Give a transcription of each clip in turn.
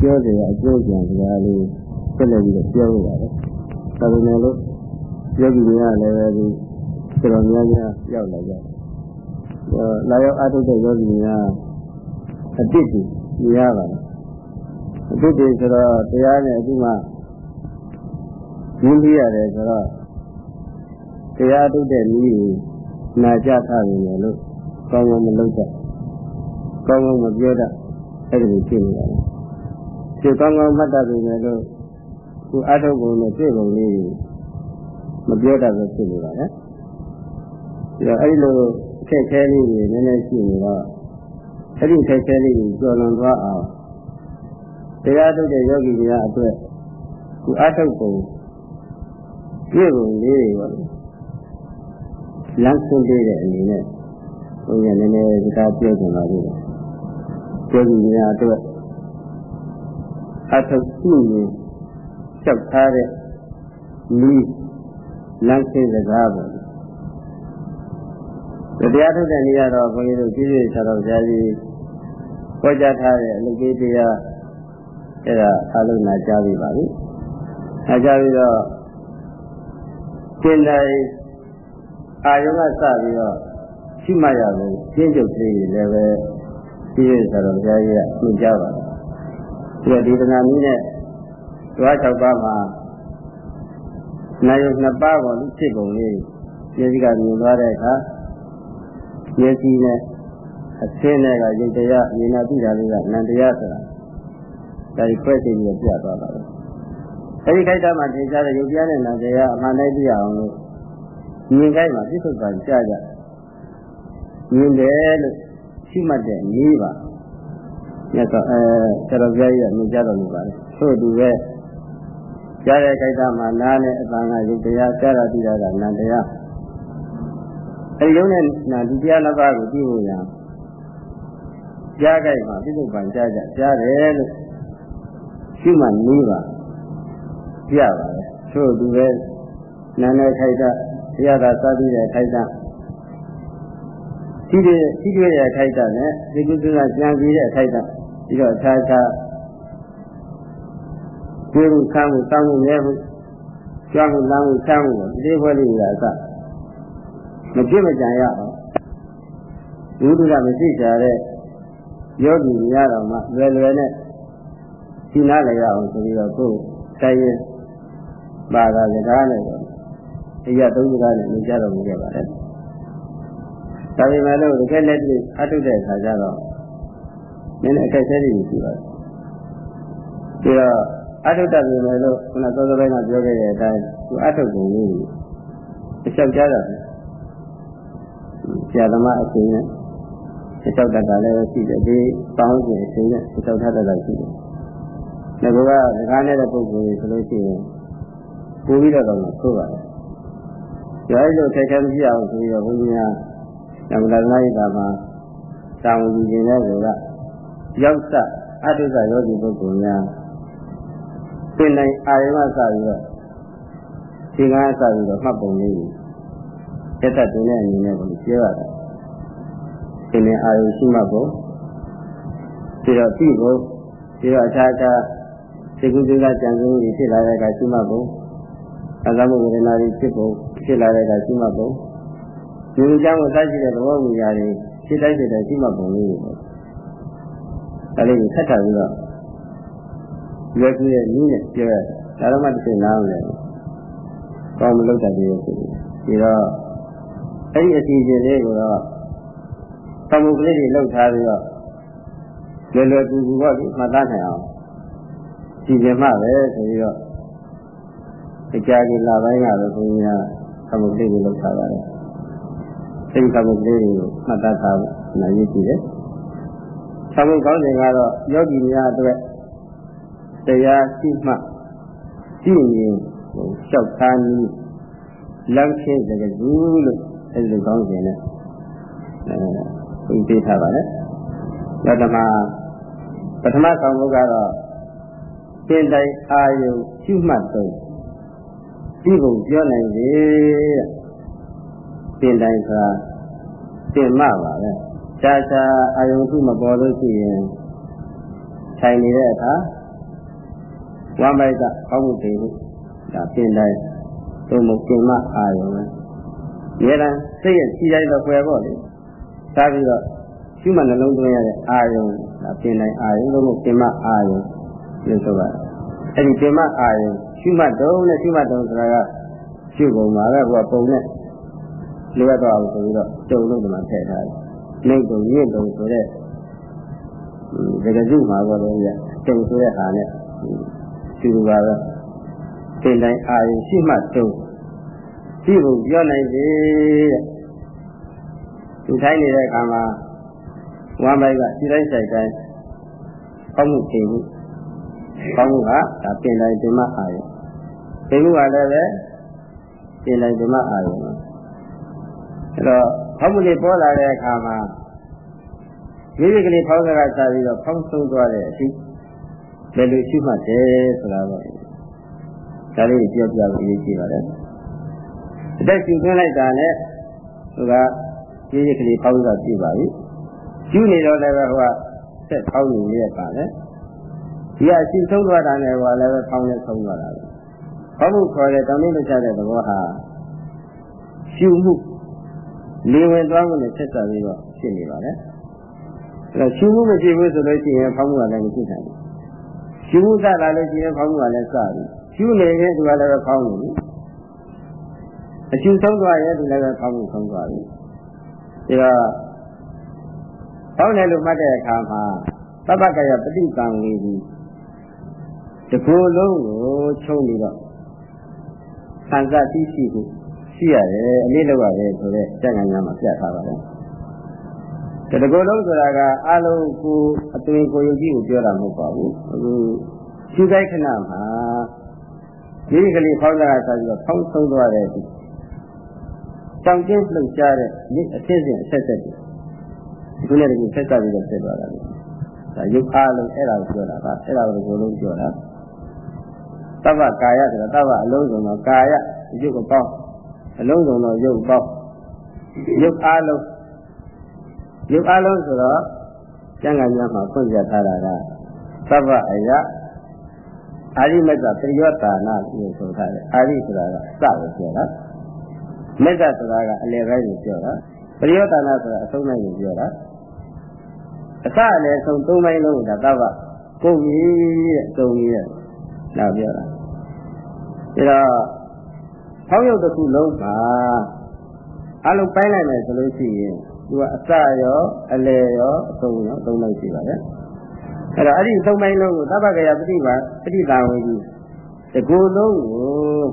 ပြောတယ်အကျိုးကြံစကားလေးဆက်လက်ပြီးတော့ပြောရပါတယ်။ဒါပေမဲ့လို့ယောဂီများလည်းပဲဒီတော်တော်များများရောက်လာကြတယ်။လာရောက်အားထုတ်တဲ့ယောဂီများအတိတ်ကြီးမြင်ရပါတယ်။အတိတ်ကြီးဆိုတော့တရားနဲ့အခုမှရင်းပြီးရတယ်ဆိုတော့တရားထုတ်တဲ့နည်းကိုနာကြထားနေတယ်လို့ကောင်းကောင်းမလုပ်တတ်ကောင်းကောင်းမပြောတတ်အဲ့ဒီလိုဖြစ်နေတ ယ်ဒီကောင်းကောင်းမှတ်တတ်ပြီလေလို့ခုအထုတ်ပုံနဲ့ပြည့်ပုံလေးမပြောတတ်ဘူးဖြစ်နေပါလေဒီတော့အဲ့ဒီလိုအခက်ခဲလေးတွေနည်းနည်းရှိနေတော့အဲ့ဒီအခက်ခဲလေးကိုကျော်လွန်သွားအောင်တရားထုတ်တဲ့ယောဂီများအတွက်ခုအထုတ်ပုံပြည့်ပုံလေးတွေပါလမ်းဆုံးပေးတဲ့အနေနဲ့ဘုရားနည်းနည်းစကားပြောကြပါလိမ့်မယ်ယောဂီများအတွက် အထုပ်ရှိရင်ချက်ထားတဲ့ဤလမ်းစဉ်စကားပေါ့တရားထုတ်တဲ့နေရာတော့ဘုန်းကြီးတို့ပြည့်ပြည့်ဆရာတော်ဘုရားကြီးဟောကြားထားတဲ့အလုပ်ကြီးတရားအဲ့ဒါအလုံးနာကြားပြီပါပြီ။နာကြားပြီးတော့ကျင့်တိုင်းအာယုံကစပြီးတော့ရှိမှရဖို့ကျင့်ကြုတ်လေးတွေလည်းပဲပြည့်ပြည့်ဆရာတော်ဘုရားကြီးကညွှန်ကြားပါ တယ်။ဒီဒေသနာနည်းနဲ့ဓဝါ၆ပါးမှာနာယုနှစ်ပါးပေါ်လူဖြစ်ပုံလေးမျက်စိကမြင်သွားတဲ့အခါမျက်စိနဲ့အသင်းနဲ့ကယုတ်တရားမြင်နာသိတာလေးကနန္တရားဆိုတာဒါဒီခွဲသိပြီးပြသွားတာပဲအဲဒီခိုက်တာမှာသင်ကြားတဲ့ယုတ်တရားနဲ့နန္တရားအမှန်တိုင်းသိရအောင်လို့မြင်ခိုက်မှာပြစ္ဆုတ်ပံကြားကြမြင်တယ်လို့ရှိမှတ်တဲ့နည်းပါ မြတ်စွာအဲဆရာတော်ဘုရားကြီးကမြင်ကြတော်မူပါတယ်သို့တူပဲကြားတဲ့ခိုက်တာမှာနားနဲ့အပန်းကယုတ်တရားကြားတာသိတာကနန္တရားအဲဒီလုံးနဲ့နာဒီတရားနှစ်ပါးကိုသိဖို့ရအောင်ကြားကြိုက်မှာပြစ္ဆုတ်ပံကြားကြကြားတယ်လို့ရှိမှနည်းပါပြပါတယ်သို့တူပဲနာနဲ့ခိုက်တာတရားသာစသည်တဲ့ခိုက်တာရှိတဲ့ရှိတဲ့ခိုက်တာနဲ့ဒီကုသကကြံပြီးတဲ့ခိုက်တာ ပြီးတော့အခြားခြားကိုယ်ကိုခံမှုတောင်းမှုရဲမှုကြွမှုလမ်းမှုချမ်းမှုဒီလေးဖွဲ့လေးကအစမပြစ်မကြံရအောင်ဘုဒ္ဓကမရှိကြတဲ့ယောဂီများတော်မှာလွယ်လွယ်နဲ့ရှင်းနာလည်းရအောင်ဆိုပြီးတော့ကိုယ်တိုင်းရင်ပါတာစကားနဲ့တော့အရာသုံးစကားနဲ့မြင်ကြတော်မူခဲ့ပါတယ်ဒါပေမဲ့လို့တကယ်လက်တွေ့အထုတ်တဲ့အခါကျတော့ နည်းနည်းအခက်အခဲတွေရှိပါတယ်ပြီးတော့အထုတ်တတ်ပြီမယ်လို့ခုနစောစောပိုင်းကပြောခဲ့တဲ့အတိုင်းသူအထုတ်ပုံလေးကိုအလျှောက်ကြတာဆရာသမားအရှင်နဲ့အလျှောက်တတ်တာလည်းရှိတယ်ဒီပေါင်းစဉ်အရှင်နဲ့အလျှောက်တတ်တာရှိတယ်။ဒါကစကားနဲ့တဲ့ပုဂ္ဂိုလ်တွေဆိုလို့ရှိရင်ပို့ပြီးတော့တော့ဆိုးပါတယ်။ဒါအဲ့လိုထက်ခဲမရှိအောင်ဆိုပြီးတော့ဘုရားကဓမ္မဒါနရိတာမှာတာဝန်ယူခြင်းတဲ့ကော ရောက်စအတုဇယောဂီပုဂ္ဂိုလ်များသင်နိုင်အာရုံကစပြီးတော့သင်္ကားစပြီးတော့မှတ်ပုံလေးကိုတက်တက်တင်တဲ့အနေနဲ့ကိုပြောရတယ်သင်နိုင်အာရုံရှိမှပုံပြီးတော့ပြီးဖို့ပြီးတော့အခြားအခြားစေကုသကကြံစည်မှုတွေဖြစ်လာတဲ့အခါရှိမှပုံအသမှုဝေဒနာတွေဖြစ်ပုံဖြစ်လာတဲ့အခါရှိမှပုံဒီလိုကြောင့်သတ်ရှိတဲ့သဘောမူရာတွေဖြစ်တိုင်းဖြစ်တိုင်းရှိမှပုံလေးတွေပေါ့ ဒါလေးကိုဆက်ထားပြီးတော့ရွယ်ကူရဲ့နည်းနဲ့ပြောရတယ်ဒါတော့မှတစ်ချိန်နားမလဲကောင်းမလုပ်တတ်သေးဘူးဆိုပြီးတော့အဲ့ဒီအစီအစဉ်လေးကိုတော့သမုပ္ပလေးတွေလောက်ထားပြီးတော့လွယ်လွယ်ကူကူပေါ့ဒီမှတ်သားနိုင်အောင်ကြည်ကြမှပဲဆိုပြီးတော့အကြာကြီးလာပိုင်းကတော့ဘုရားသမုပ္ပလေးတွေလောက်ထားပါတယ်အဲ့ဒီသမုပ္ပလေးတွေကိုမှတ်သားထားဖို့နာရည်ကြည့်တယ် သမုပ္ပကောင်းစဉ်ကတော့ယောဂီများအတွက်တရားရှိမှရှိရင်လျှောက်ထားနည်းလမ်းချင်းစကားကူလို့အဲဒီလိုကောင်းစဉ်နဲ့အဲပြထားပါလေပထမပထမဆောင်မှုကတော့သင်တိုင်အာယုရှိမှတ်ဆုံးဒီပုံပြောနိုင်ပြီသင်တိုင်ဆိုတာသင်မှပါပဲ ရှားရှားအာယုထုမပေါ်လို့ရှိရင်ထိုင်နေတဲ့အခါဝမ်းပိုက်ကကောင်းမှုတွေမှုဒါပြင်တိုင်းသို့မဟုတ်ပြင်မအာယုံပဲရဲတန်းစိတ်ရဲ့ခြေတိုင်းတော့ွယ်ပေါ့လေသာပြီးတော့ရှုမှတ်နှလုံးသွင်းရတဲ့အာယုံဒါပြင်တိုင်းအာယုံသို့မဟုတ်ပြင်မအာယုံလို့ဆိုပါတယ်အဲ့ဒီပြင်မအာယုံရှုမှတ်တုံးနဲ့ရှုမှတ်တုံးဆိုတာကရှုပုံမှာပဲဟိုကပုံနဲ့လိုရတော့အောင်ဆိုပြီးတော့တုံလို့ဒီမှာထည့်ထားတယ်။ နှိမ့်တုံညင့်တုံဆိုတဲ့ဒီကစုမှာတော့လည်းတုံဆိုတဲ့ဟာနဲ့ရှုပါတော့တင်တိုင်းအာရုံရှိမှတုံရှိဖို့ပြောနိုင်ပြီတဲ့။ဒီတိုင်းနေတဲ့အခါမှာဝမ်းပိုက်ကခြေတိုင်းဆိုင်တိုင်းကောင်းမှုတည်မှုကောင်းမှုကဒါတင်တိုင်းဒီမှာအာရုံတည်မှုကလည်းပဲတင်တိုင်းဒီမှာအာရုံအဲ့တော့ ဖောက်မှုလေးပေါ်လာတဲ့အခါမှာမိမိကလေးဖောင်းစကားစားပြီးတော့ဖောင်းဆုံးသွားတဲ့အထိဘယ်လိုရှိမှတ်တယ်ဆိုတာတော့ဒါလေးပြောပြဖို့အရေးကြီးပါတယ်အသက်ရှူသွင်းလိုက်တာနဲ့ဟိုကမိမိကလေးဖောင်းစကားပြပါပြီရှူနေတော့လည်းပဲဟိုကဆက်ဖောင်းနေရပါလေဒီအရှိဆုံးသွားတာနဲ့ဟိုလည်းပဲဖောင်းနဲ့ဆုံးသွားတာပဲဖောင်းမှုခေါ်တဲ့တောင်းလို့ချတဲ့သဘောဟာရှူမှု လေဝင်သွားမှုနဲ့ဆက်ဆံပြီးတော့ဖြစ်နေပါလေအဲ့တော့ရှူမှုမရှိဘူးဆိုလို့ရှိရင်ဖောင်းမှုကလည်းမရှိနိုင်ဘူးရှူမှုစလာလို့ရှိရင်ဖောင်းမှုကလည်းစပြီရှူနေရင်သူကလည်းဖောင်းနေပြီအရှူဆုံးသွားရင်သူလည်းဖောင်းမှုဆုံးသွားပြီဒါကဖောင်းတယ်လို့မှတ်တဲ့အခါမှာသဗ္ဗကယပฏิကံလေးဒီတကူလုံးကိုချုပ်ပြီးတော့သံဃာသိရှိဖို့ ရှိရတယ်အလေးလောက်ရတယ်ဆိုတော့စက်ငံများမှာပြထားပါတယ်။ဒီလိုလုံးဆိုတာကအလုံးကိုအသွင်ကိုယုံကြည်ကိုပြောတာမဟုတ်ပါဘူး။အခုရှိတိုင်းခဏမှာဒီကလေးဖောင်းလာတာဆိုပြီးတော့ဖောင်းဆုံးသွားတဲ့ဒီတောင်ကျင်းလှုပ်ရှားတဲ့ဒီအဖြစ်စဉ်အဆက်ဆက်တွေဒီကုနဲ့တကူဆက်ဆက်ပြီးတော့ဖြစ်သွားတာလေ။ဒါရုပ်အားလုံးအဲ့ဒါကိုပြောတာပါအဲ့ဒါကိုဒီလိုလုံးပြောတာ။တဗ္ဗကာယဆိုတာတဗ္ဗအလုံးစုံတော့ကာယရုပ်ကိုပေါင်း အလုံးစုံတော့ရုပ်ပေါက်ရုပ်အားလုံးရုပ်အားလုံးဆိုတော့ကျမ်းဂန်များမှာဖွင့်ပြထားတာကသဗ္ဗအယအာရိမက်ကပရိယောတာနာလို့ဆိုထားတယ်အာရိဆိုတာကစလို့ပြောတာမက်ကဆိုတာကအလယ်ပိုင်းကိုပြောတာပရိယောတာနာဆိုတာအဆုံးပိုင်းကိုပြောတာအစအလယ်ဆုံးသုံးပိုင်းလုံးကသဗ္ဗကိုယ်ကြီးတဲ့သုံးကြီးတဲ့နောက်ပြောတာဒါတော့ ဖောင်းရုပ်တစ်ခုလုံးမှာအလုံးပိုင်းလိုက်မယ်ဆိုလို့ရှိရင်သူကအစရောအလယ်ရောအဆုံးရောသုံးလိုက်ရှိပါတယ်အဲ့တော့အဲ့ဒီသုံးပိုင်းလုံးကိုသဗ္ဗကယပฏิပါပฏิပါဝေကြီးတကူလုံးကို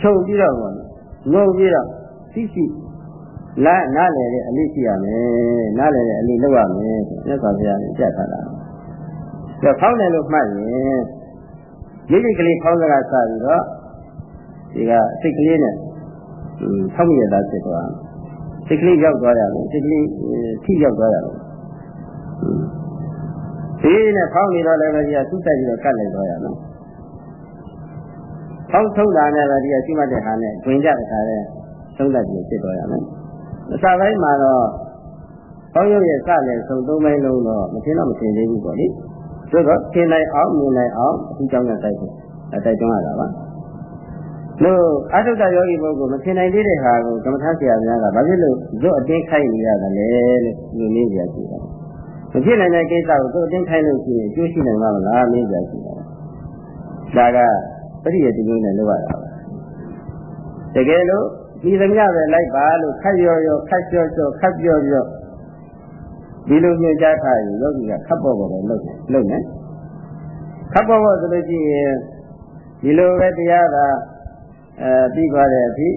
ချုပ်ပြီးတော့ငုံပြီးတော့သိရှိလာနားလည်တဲ့အလေးရှိရမယ်နားလည်တဲ့အလေးလုပ်ရမယ်မြတ်စွာဘုရားကကြက်ထားတာဒါဖောင်းတယ်လို့မှတ်ရင်ရိပ်ရိပ်ကလေးဖောင်းစကားစပြီးတော့ ဒီကစိတ်ကလေးနဲ့ဆောက်မြရတာဖြစ်သွားစိတ်ကလေးရောက်သွားရတယ်စိတ်ကလေးထိရောက်သွားရတယ်ဒီနဲ့ဖောင်းနေတော့လည်းပဲဒီကသူ့တက်ပြီးတော့ကတ်လိုက်သွားရနော်ဖောင်းထုတ်တာနဲ့ပဲဒီကရှိမှတ်တဲ့ဟာနဲ့ဝင်ကြတဲ့ခါလဲသုံးတက်ပြီးဖြစ်သွားရမယ်အစပိုင်းမှာတော့ဖောင်းရုပ်ရဲ့စလည်းသုံးသုံးပိုင်းလုံးတော့မထင်တော့မထင်သေးဘူးပေါ့လေဆိုတော့ထင်နိုင်အောင်မြင်နိုင်အောင်အခုကြောင့်တိုက်ဖို့တိုက်တွန်းရတာပါ လို့အထုတ္တယောဂီပုဂ္ဂိုလ်မထင်နိုင်သေးတဲ့ဟာကိုကမ္မထဆရာများကဘာဖြစ်လို့ဇွတ်အတင်းခိုင်းနေရတယ်လဲလို့လူနည်းကြရှိတာမဖြစ်နိုင်တဲ့ကိစ္စကိုသူအတင်းခိုင်းလို့ရှိရင်ကျိုးရှိနိုင်မှာမလားမေးကြရှိတာဒါကပရိယတမျိုးနဲ့လောက်ရတာတကယ်လို့ဒီသမျှပဲလိုက်ပါလို့ခက်ရော်ရောခက်ကြောကြောခက်ပြောပြောဒီလိုညွှန်ကြားထားရင်ယောဂီကခပ်ပေါ်ပေါ်ပဲလုပ်တယ်လုပ်နေခပ်ပေါ်ပေါ်ဆိုလို့ရှိရင်ဒီလိုပဲတရားသာ အဲပြီးသွားတဲ့အထိ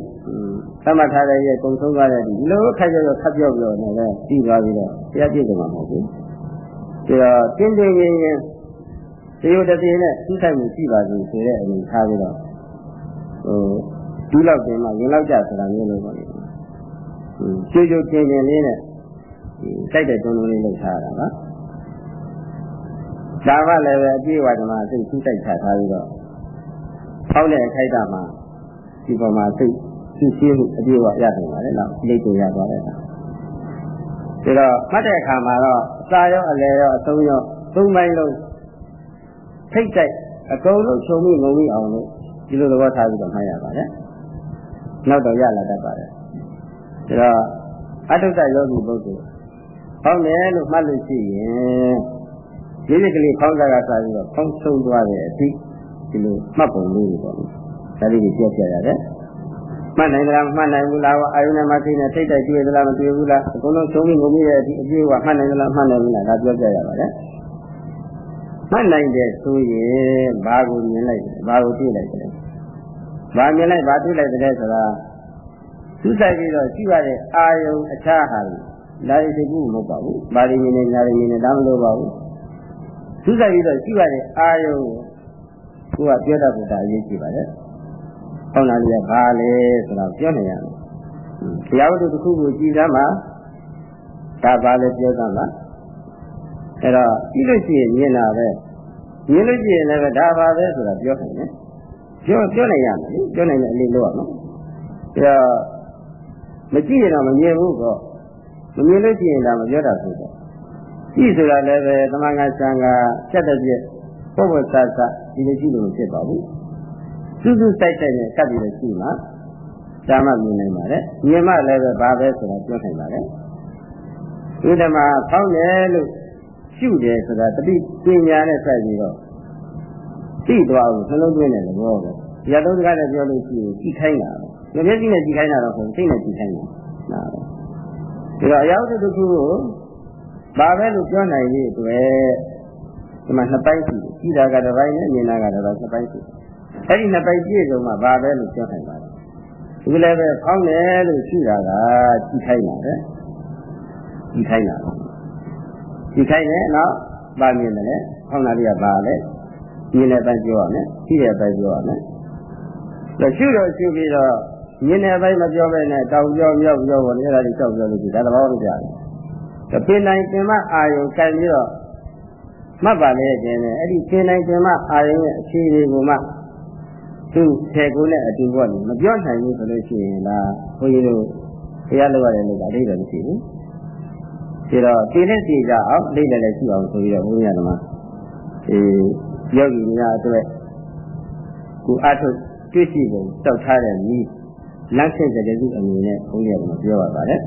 သမတ်ထားတဲ့ရဲ့ကုံဆုံးသွားတဲ့အထိဒီလိုခက်ကြောကြောခက်ပြောပြောနေတယ်ပြီးသွားပြီးတော့တရားပြည့်စုံမှာမဟုတ်ဘူးဒါတော့တင်းတင်းရင်းရင်းသေယုတတိနဲ့သူ့ဆိုင်မှုရှိပါစေဆိုတဲ့အနေထားပြီးတော့ဟိုဒူးလောက်တင်မှရင်လောက်ကြဆိုတာမျိုးလို့ပေါ့လေကျွတ်ကျွတ်တင်းတင်းလေးနဲ့တိုက်တဲ့တုံးလုံးလေးလုပ်ထားတာနော်ဒါမှလည်းပဲအပြည့်ဝဓမ္မစိတ်သူ့တိုက်ချထားပြီးတော့ဖောက်တဲ့အခိုက်အတန့်မှာ ဒီပေါ်မှာစိတ်ရှိရှိမှုအပြည့်ဝရနိုင်ပါလေနော်လိတ်ကိုရသွားတယ်ဒါတော့မှတ်တဲ့အခါမှာတော့အစာရောအလယ်ရောအဆုံးရောသုံးပိုင်းလုံးထိတ်တိုက်အကုန်လုံးခြုံမိငုံမိအောင်လို့ဒီလိုသဘောထားပြီးတော့မှတ်ရပါတယ်နောက်တော့ရလာတတ်ပါတယ်ဒါတော့အတုတ္တယောဂီပုဂ္ဂိုလ်ဟောင်းတယ်လို့မှတ်လို့ရှိရင်ဒီလိုကလေးခေါင်းစားကစားပြီးတော့ခေါင်းဆုံးသွားတဲ့အထိဒီလိုမှတ်ပုံလေးတွေပေါ့လေ ဒါလေးကိုပြောပြရတယ်မှတ်နိုင်သလားမှတ်နိုင်ဘူးလားအာယုန်နဲ့မသိနဲ့ထိတ်တိုက်တွေ့သလားမတွေ့ဘူးလားအကုန်လုံးသုံးပြီးငုံမိရဲ့အဒီအပြည့်ကမှတ်နိုင်သလားမှတ်နိုင်ဘူးလားဒါပြောပြရပါတယ်မှတ်နိုင်တယ်ဆိုရင်ဘာကိုမြင်လိုက်ဘာကိုတွေ့လိုက်တယ်ဘာမြင်လိုက်ဘာတွေ့လိုက်တယ်ဆိုတာသူဆိုင်ပြီးတော့ရှိရတဲ့အာယုန်အခြားဟာလာရီစိတ်ကူမဟုတ်ပါဘူးပါဠိမြင်နေညာရီမြင်နေဒါမလို့ပါဘူးသူဆိုင်ပြီးတော့ရှိရတဲ့အာယုန်ကိုကပြောတတ်ဖို့ဒါအရေးကြီးပါတယ်။ ဟောင်းလာလေးကဘာလဲဆိုတာပြောနေရတယ်။တရားဝတ္ထုတစ်ခုကိုကြည်သမ်းမှာဒါဘာလဲပြောသမ်းမှာအဲ့တော့ကြည့်လို့ရှိရင်မြင်တာပဲမြင်လို့ရှိရင်လည်းဒါပါပဲဆိုတာပြောနိုင်တယ်။ပြောပြောနိုင်ရမယ်လေပြောနိုင်တဲ့အလေးလို့ရနော်။အဲ့တော့မကြည့်ရင်တော့မမြင်ဘူးပေါ့မမြင်လို့ရှိရင်ဒါမပြောတာဆိုတော့ကြည့်ဆိုတာလည်းပဲသမငါဆံကချက်တဲ့ပြည့်ပုဗ္ဗသသဒီလိုကြည့်လို့မဖြစ်ပါဘူး စူးစူးတိုက်တိုက်နဲ့ကပ်ပြီးတော့ကြည့်မှရှားမှမြင်နိုင်ပါတယ်မြင်မှလည်းပဲဘာပဲဆိုတာပြောနိုင်ပါတယ်ဒီဓမ္မဖောင်းတယ်လို့ရှုတယ်ဆိုတာတတိပညာနဲ့စိုက်ပြီးတော့သိသွားအောင်နှလုံးသွင်းတဲ့သဘောပဲရတုံးစကားနဲ့ပြောလို့ရှိရင်ကြည့်ခိုင်းတာပဲမျက်စိနဲ့ကြည့်ခိုင်းတာတော့ဆိုစိတ်နဲ့ကြည့်ခိုင်းတာနားပဲဒါတော့အယောက်တစ်ခုကိုဘာပဲလို့ပြောနိုင်ရဲ့အတွက်ဒီမှာနှစ်ပိုင်းရှိတယ်ကြည့်တာကတစ်ပိုင်းနဲ့မြင်တာကတစ်ပိုင်းနှစ်ပိုင်းရှိတယ် အဲ့ဒီနှစ်ပိုင်းပြည့်စုံမှဘာပဲလို့ပြောနိုင်ပါလဲဒီလည်းပဲဖောင်းတယ်လို့ရှိတာကကြည့်ခိုင်းတာပဲကြည့်ခိုင်းတာကြည့်ခိုင်းတယ်နော်ဗာမြင်တယ်ဖောင်းတာလေးကဘာလဲမြင်တဲ့ပိုင်းပြောရမယ်ကြည့်တဲ့ပိုင်းပြောရမယ်ဒါရှုတော့ရှုပြီးတော့မြင်တဲ့ပိုင်းမပြောဘဲနဲ့တောင်ပြောမြောက်ပြောပေါ်နေတာလေးကြောက်ပြောလို့ဒီဒါသဘောလို့ကြားတယ်ပင်နိုင်ပင်မအာယုံကြိုက်ပြီးတော့မှတ်ပါလေခြင်းနဲ့အဲ့ဒီပင်နိုင်ပင်မအာယုံရဲ့အခြေအနေကိုမှ သူထေကိုနဲ့အတူပေါ့လေမပြောနိုင်ဘူးဆိုလို့ရှိရင်လားဘုန်းကြီးတို့ဘုရားလောက်ရတယ်လို့အတိတ်တော့မရှိဘူးဒီတော့ဒီနဲ့ကြည့်ကြအောင်လိမ့်တယ်လည်းရှိအောင်ဆိုပြီးတော့ဘုန်းကြီးကမှအေးယောဂီများအတွက်ကိုအထုတွေ့ရှိပုံတောက်ထားတဲ့ဤလက်ဆက်တဲ့သူအမြင်နဲ့ဘုန်းကြီးကပြောပါပါတယ်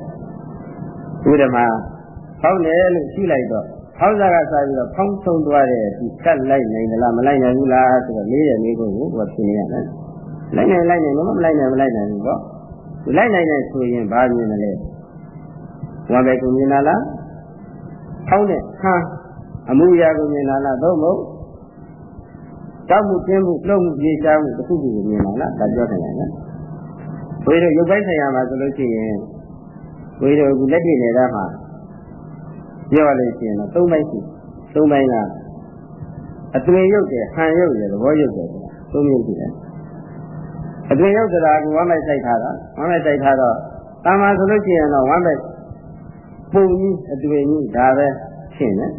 ဒီဓမ္မဟောင်းတယ်လို့ရှိလိုက်တော့ ဟောင်းစားကစားပြီးတော့ဖောင်းဆုံးသွားတဲ့အထိကတ်လိုက်နိုင်သလားမလိုက်နိုင်ဘူးလားဆိုတော့လေးရလေးကိုကိုယ်ဖြေနေရတယ်လိုက်နိုင်လိုက်နိုင်မလိုက်နိုင်မလိုက်နိုင်ဘူးပေါ့လိုက်နိုင်တယ်ဆိုရင်ဘာမြင်မလဲဝါပဲကိုမြင်လာလားဟောင်းတဲ့ဟမ်းအမှုရာကိုမြင်လာလားသို့မဟုတ်တောက်မှုကျင်းမှုလှုပ်မှုပြေရှားမှုတစ်ခုခုကိုမြင်လာလားဒါပြောတယ်နော်ဘုရားရုပ်ပိုင်းဆိုင်ရာမှာဆိုလို့ရှိရင်ဘုရားကလက်ပြနေတာမှာ ပြောရလို့ရှိရင်တော့သုံးပိုင်းရှိသုံးပိုင်းကအသွင်ရုပ်တယ်ဟန်ရုပ်တယ်သဘောရုပ်တယ်သုံးမျိုးရှိတယ်အသွင်ရုပ်ဆိုတာကဝမ်းမိုက်ဆိုင်ထားတာဝမ်းမိုက်ဆိုင်ထားတော့တာမန်ဆိုလို့ရှိရင်တော့ဝမ်းမိုက်ပုံကြီးအသွင်ကြီးဒါပဲရှင်းတယ်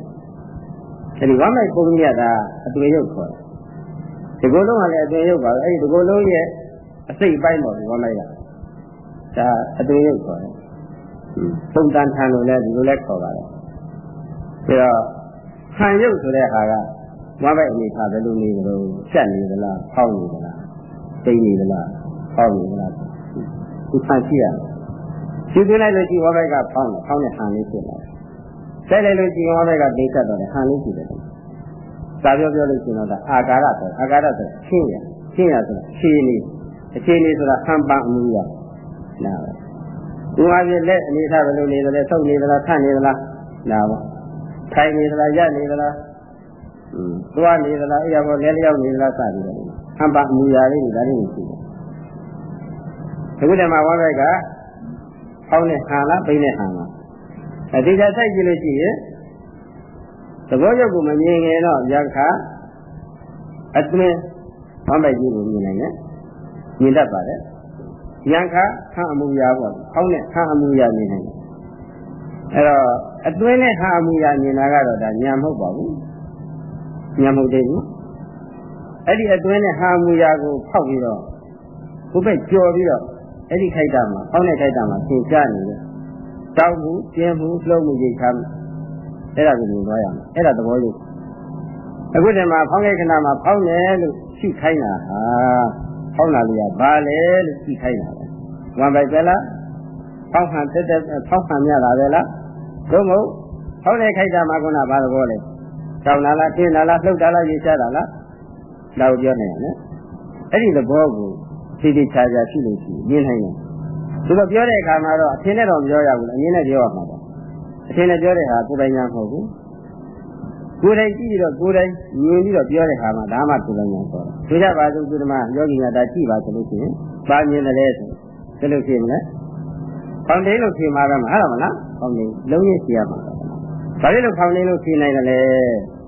အဲဒီဝမ်းမိုက်ပုံကြီးကဒါအသွင်ရုပ်ခေါ်တယ်ဒီကုလုံးကလည်းအသွင်ရုပ်ပါပဲအဲဒီဒီကုလုံးရဲ့အစိတ်ပိုင်းပေါ့ဒီဝမ်းမိုက်ကဒါအသွင်ရုပ်ခေါ်တယ်ပုံတန်ထန်လို့လည်းဒီလိုလည်းခေါ်ပါတယ် ဒါတော့ခံရုပ်ဆိုတဲ့ဟာကဝမ်းပိုက်အနေထားဘယ်လိုနေကြလို့ဖြတ်နေသလားဖောက်နေသလားတိတ်နေသလားဖောက်နေသလားသူခံရှိရတယ်ရှင်းပြလိုက်လို့ရှိဝမ်းပိုက်ကဖောက်နေဖောက်နေဟန်လေးဖြစ်လာတယ်တိုက်လိုက်လို့ရှိဝမ်းပိုက်ကဒိတ်ဆက်တော့တယ်ဟန်လေးဖြစ်တယ်စာပြောပြောလို့ရှိရင်တော့အာကာရဆိုအာကာရဆိုရှင်းရရှင်းရဆိုတာခြေနေအခြေအနေဆိုတာခံပန်းအမှုရနားပဲဒီမှာပြလက်အနေထားဘယ်လိုနေသလဲဆုပ်နေသလားထနေသလားနားပါ ထိုင်နေသလားရနေသလားอืมသွားနေသလားအဲ့ရပေါ်လဲလျောက်နေသလားစသည်ပဲအပအမူအရာလေးတွေဒါလေးတွေရှိတယ်အခုတည်းမှာဝမ်းဘက်ကဟောင်းနဲ့ဟန်လားပိန်းနဲ့ဟန်လားအဒီကစိုက်ကြည့်လို့ရှိရင်သဘောရုပ်ကိုမမြင်ခင်တော့ယခအတွင်းဝမ်းဘက်ကြီးကိုမြင်နိုင်တယ်မြင်တတ်ပါတယ်ယံခဟန်အမူအရာပေါ့ဟောင်းနဲ့ဟန်အမူအရာမြင်နိုင်တယ် အဲ့တော့အတွင်းနဲ့ဟာအမှုရာမြင်တာကတော့ဒါညာမဟုတ်ပါဘူးညာမဟုတ်သေးဘူးအဲ့ဒီအတွင်းနဲ့ဟာအမှုရာကိုဖောက်ပြီးတော့ဘုဘက်ကြော်ပြီးတော့အဲ့ဒီခိုက်တာမှာအောင်းတဲ့ခိုက်တာမှာသင်ကြားနေတယ်တောက်မှုကျင်းမှုလှုပ်မှုရိတ်ထားမှုအဲ့ဒါကိုမြင်သွားရမယ်အဲ့ဒါသဘောရုပ်အခုဒီမှာဖောင်းတဲ့ခဏမှာဖောင်းတယ်လို့ရှိခိုင်းတာဟာဖောင်းတာလေးကဘာလဲလို့ရှိခိုင်းတာပဲဝမ်ပိုက်ပဲလားဖောင်းဟန်တက်တက်ဖောင်းဟန်မြတာပဲလား သို့မဟုတ်ဖောင်းတဲ့ခိုက်တာမှာကဘာသဘောလဲတောင်းလာလားတင်းလာလားလှုပ်တာလားရေချတာလားလောက်ပြောနေရတယ်အဲ့ဒီသဘောကိုဖြည်းဖြည်းချာချာရှိလို့ရှိရင်မြင်နိုင်တယ်သူတို့ပြောတဲ့အခါမှာတော့အထင်နဲ့တော့မပြောရဘူးလေအမြင်နဲ့ပြောရမှာပေါ့အထင်နဲ့ပြောတဲ့ဟာကိုယ်ပိုင်ညာမဟုတ်ဘူးကိုယ်တိုင်ကြည့်ပြီးတော့ကိုယ်တိုင်မြင်ပြီးတော့ပြောတဲ့ခါမှာဒါမှကိုယ်ပိုင်ညာခေါ်တယ်။ဒီကြပါစို့ဒီမှာယောဂီများဒါကြည့်ပါဆိုလို့ရှိရင်ပါမြင်တယ်ဆိုဘယ်လိုဖြစ်မလဲ။ဖောင်တိန်လို့ဖြေမှာပဲမဟုတ်လားမလား။ ဖောင်တိန်လုံးရရှိရမှာ။ဘာဖြစ်လို့ဖောင်တိန်လို့ဖြေနိုင်တယ်လဲ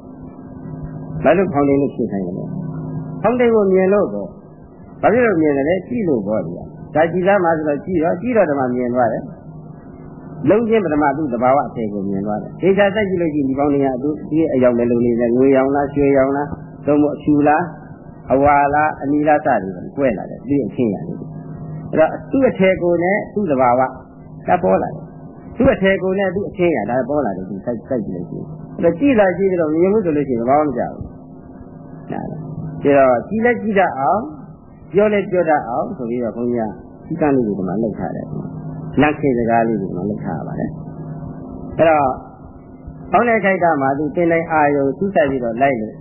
။ဘာလို့ဖောင်တိန်လို့ဖြေနိုင်တယ်လဲ။ဖောင်တိန်ကိုမြင်လို့ပေါ့။ဘာဖြစ်လို့မြင်တယ်လဲကြည့်လို့ပေါ့ဒီ။ဒါကြည့်သားမှာဆိုတော့ကြည့်တော့ကြည့်တော့ဓမ္မမြင်သွားတယ်။လုံးချင်းပထမသူ့တဘာဝအထည်ကိုမြင်သွားတယ်။ဒေချာစိုက်ကြည့်လို့ရှိရင်ဒီပေါင်းနေရသူဒီအယောက်လည်းလုံးနေတယ်ငွေရောင်လားရွှေရောင်လားသုံးမအဖြူလားအဝါလားအနီလားစသည်ကိုကွဲလာတယ်ဒီအချင်းရတယ်။အဲ့တော့သူ့အထည်ကိုနဲ့သူ့တဘာဝကပေါ်လာတယ်။ သူ့အထည်ကိုနဲ့သူ့အချင်းရဒါပေါ်လာတယ်သူစိုက်စိုက်ကြည့်လို့ရှိရင်အဲ့တော့ကြည့်လာကြည့်ပြီးတော့မြင်မှုဆိုလို့ရှိရင်ဘာမှမကြောက်ဘူး။နားလား။ဒါတော့ကြည့်လက်ကြည့်တတ်အောင်ပြောလဲပြောတတ်အောင်ဆိုပြီးတော့ဘုန်းကြီးကဒီကနေ့ဒီမှာလောက်ထားတယ်။လက်ခေစကားလေးကိုလည်းလက်ထားပါတယ်အဲ့တော့ပေါင်းတဲ့ခိုက်တာမှာသူတင်တိုင်းအာယုသူ့ဆက်ပြီးတော့လိုက်လို့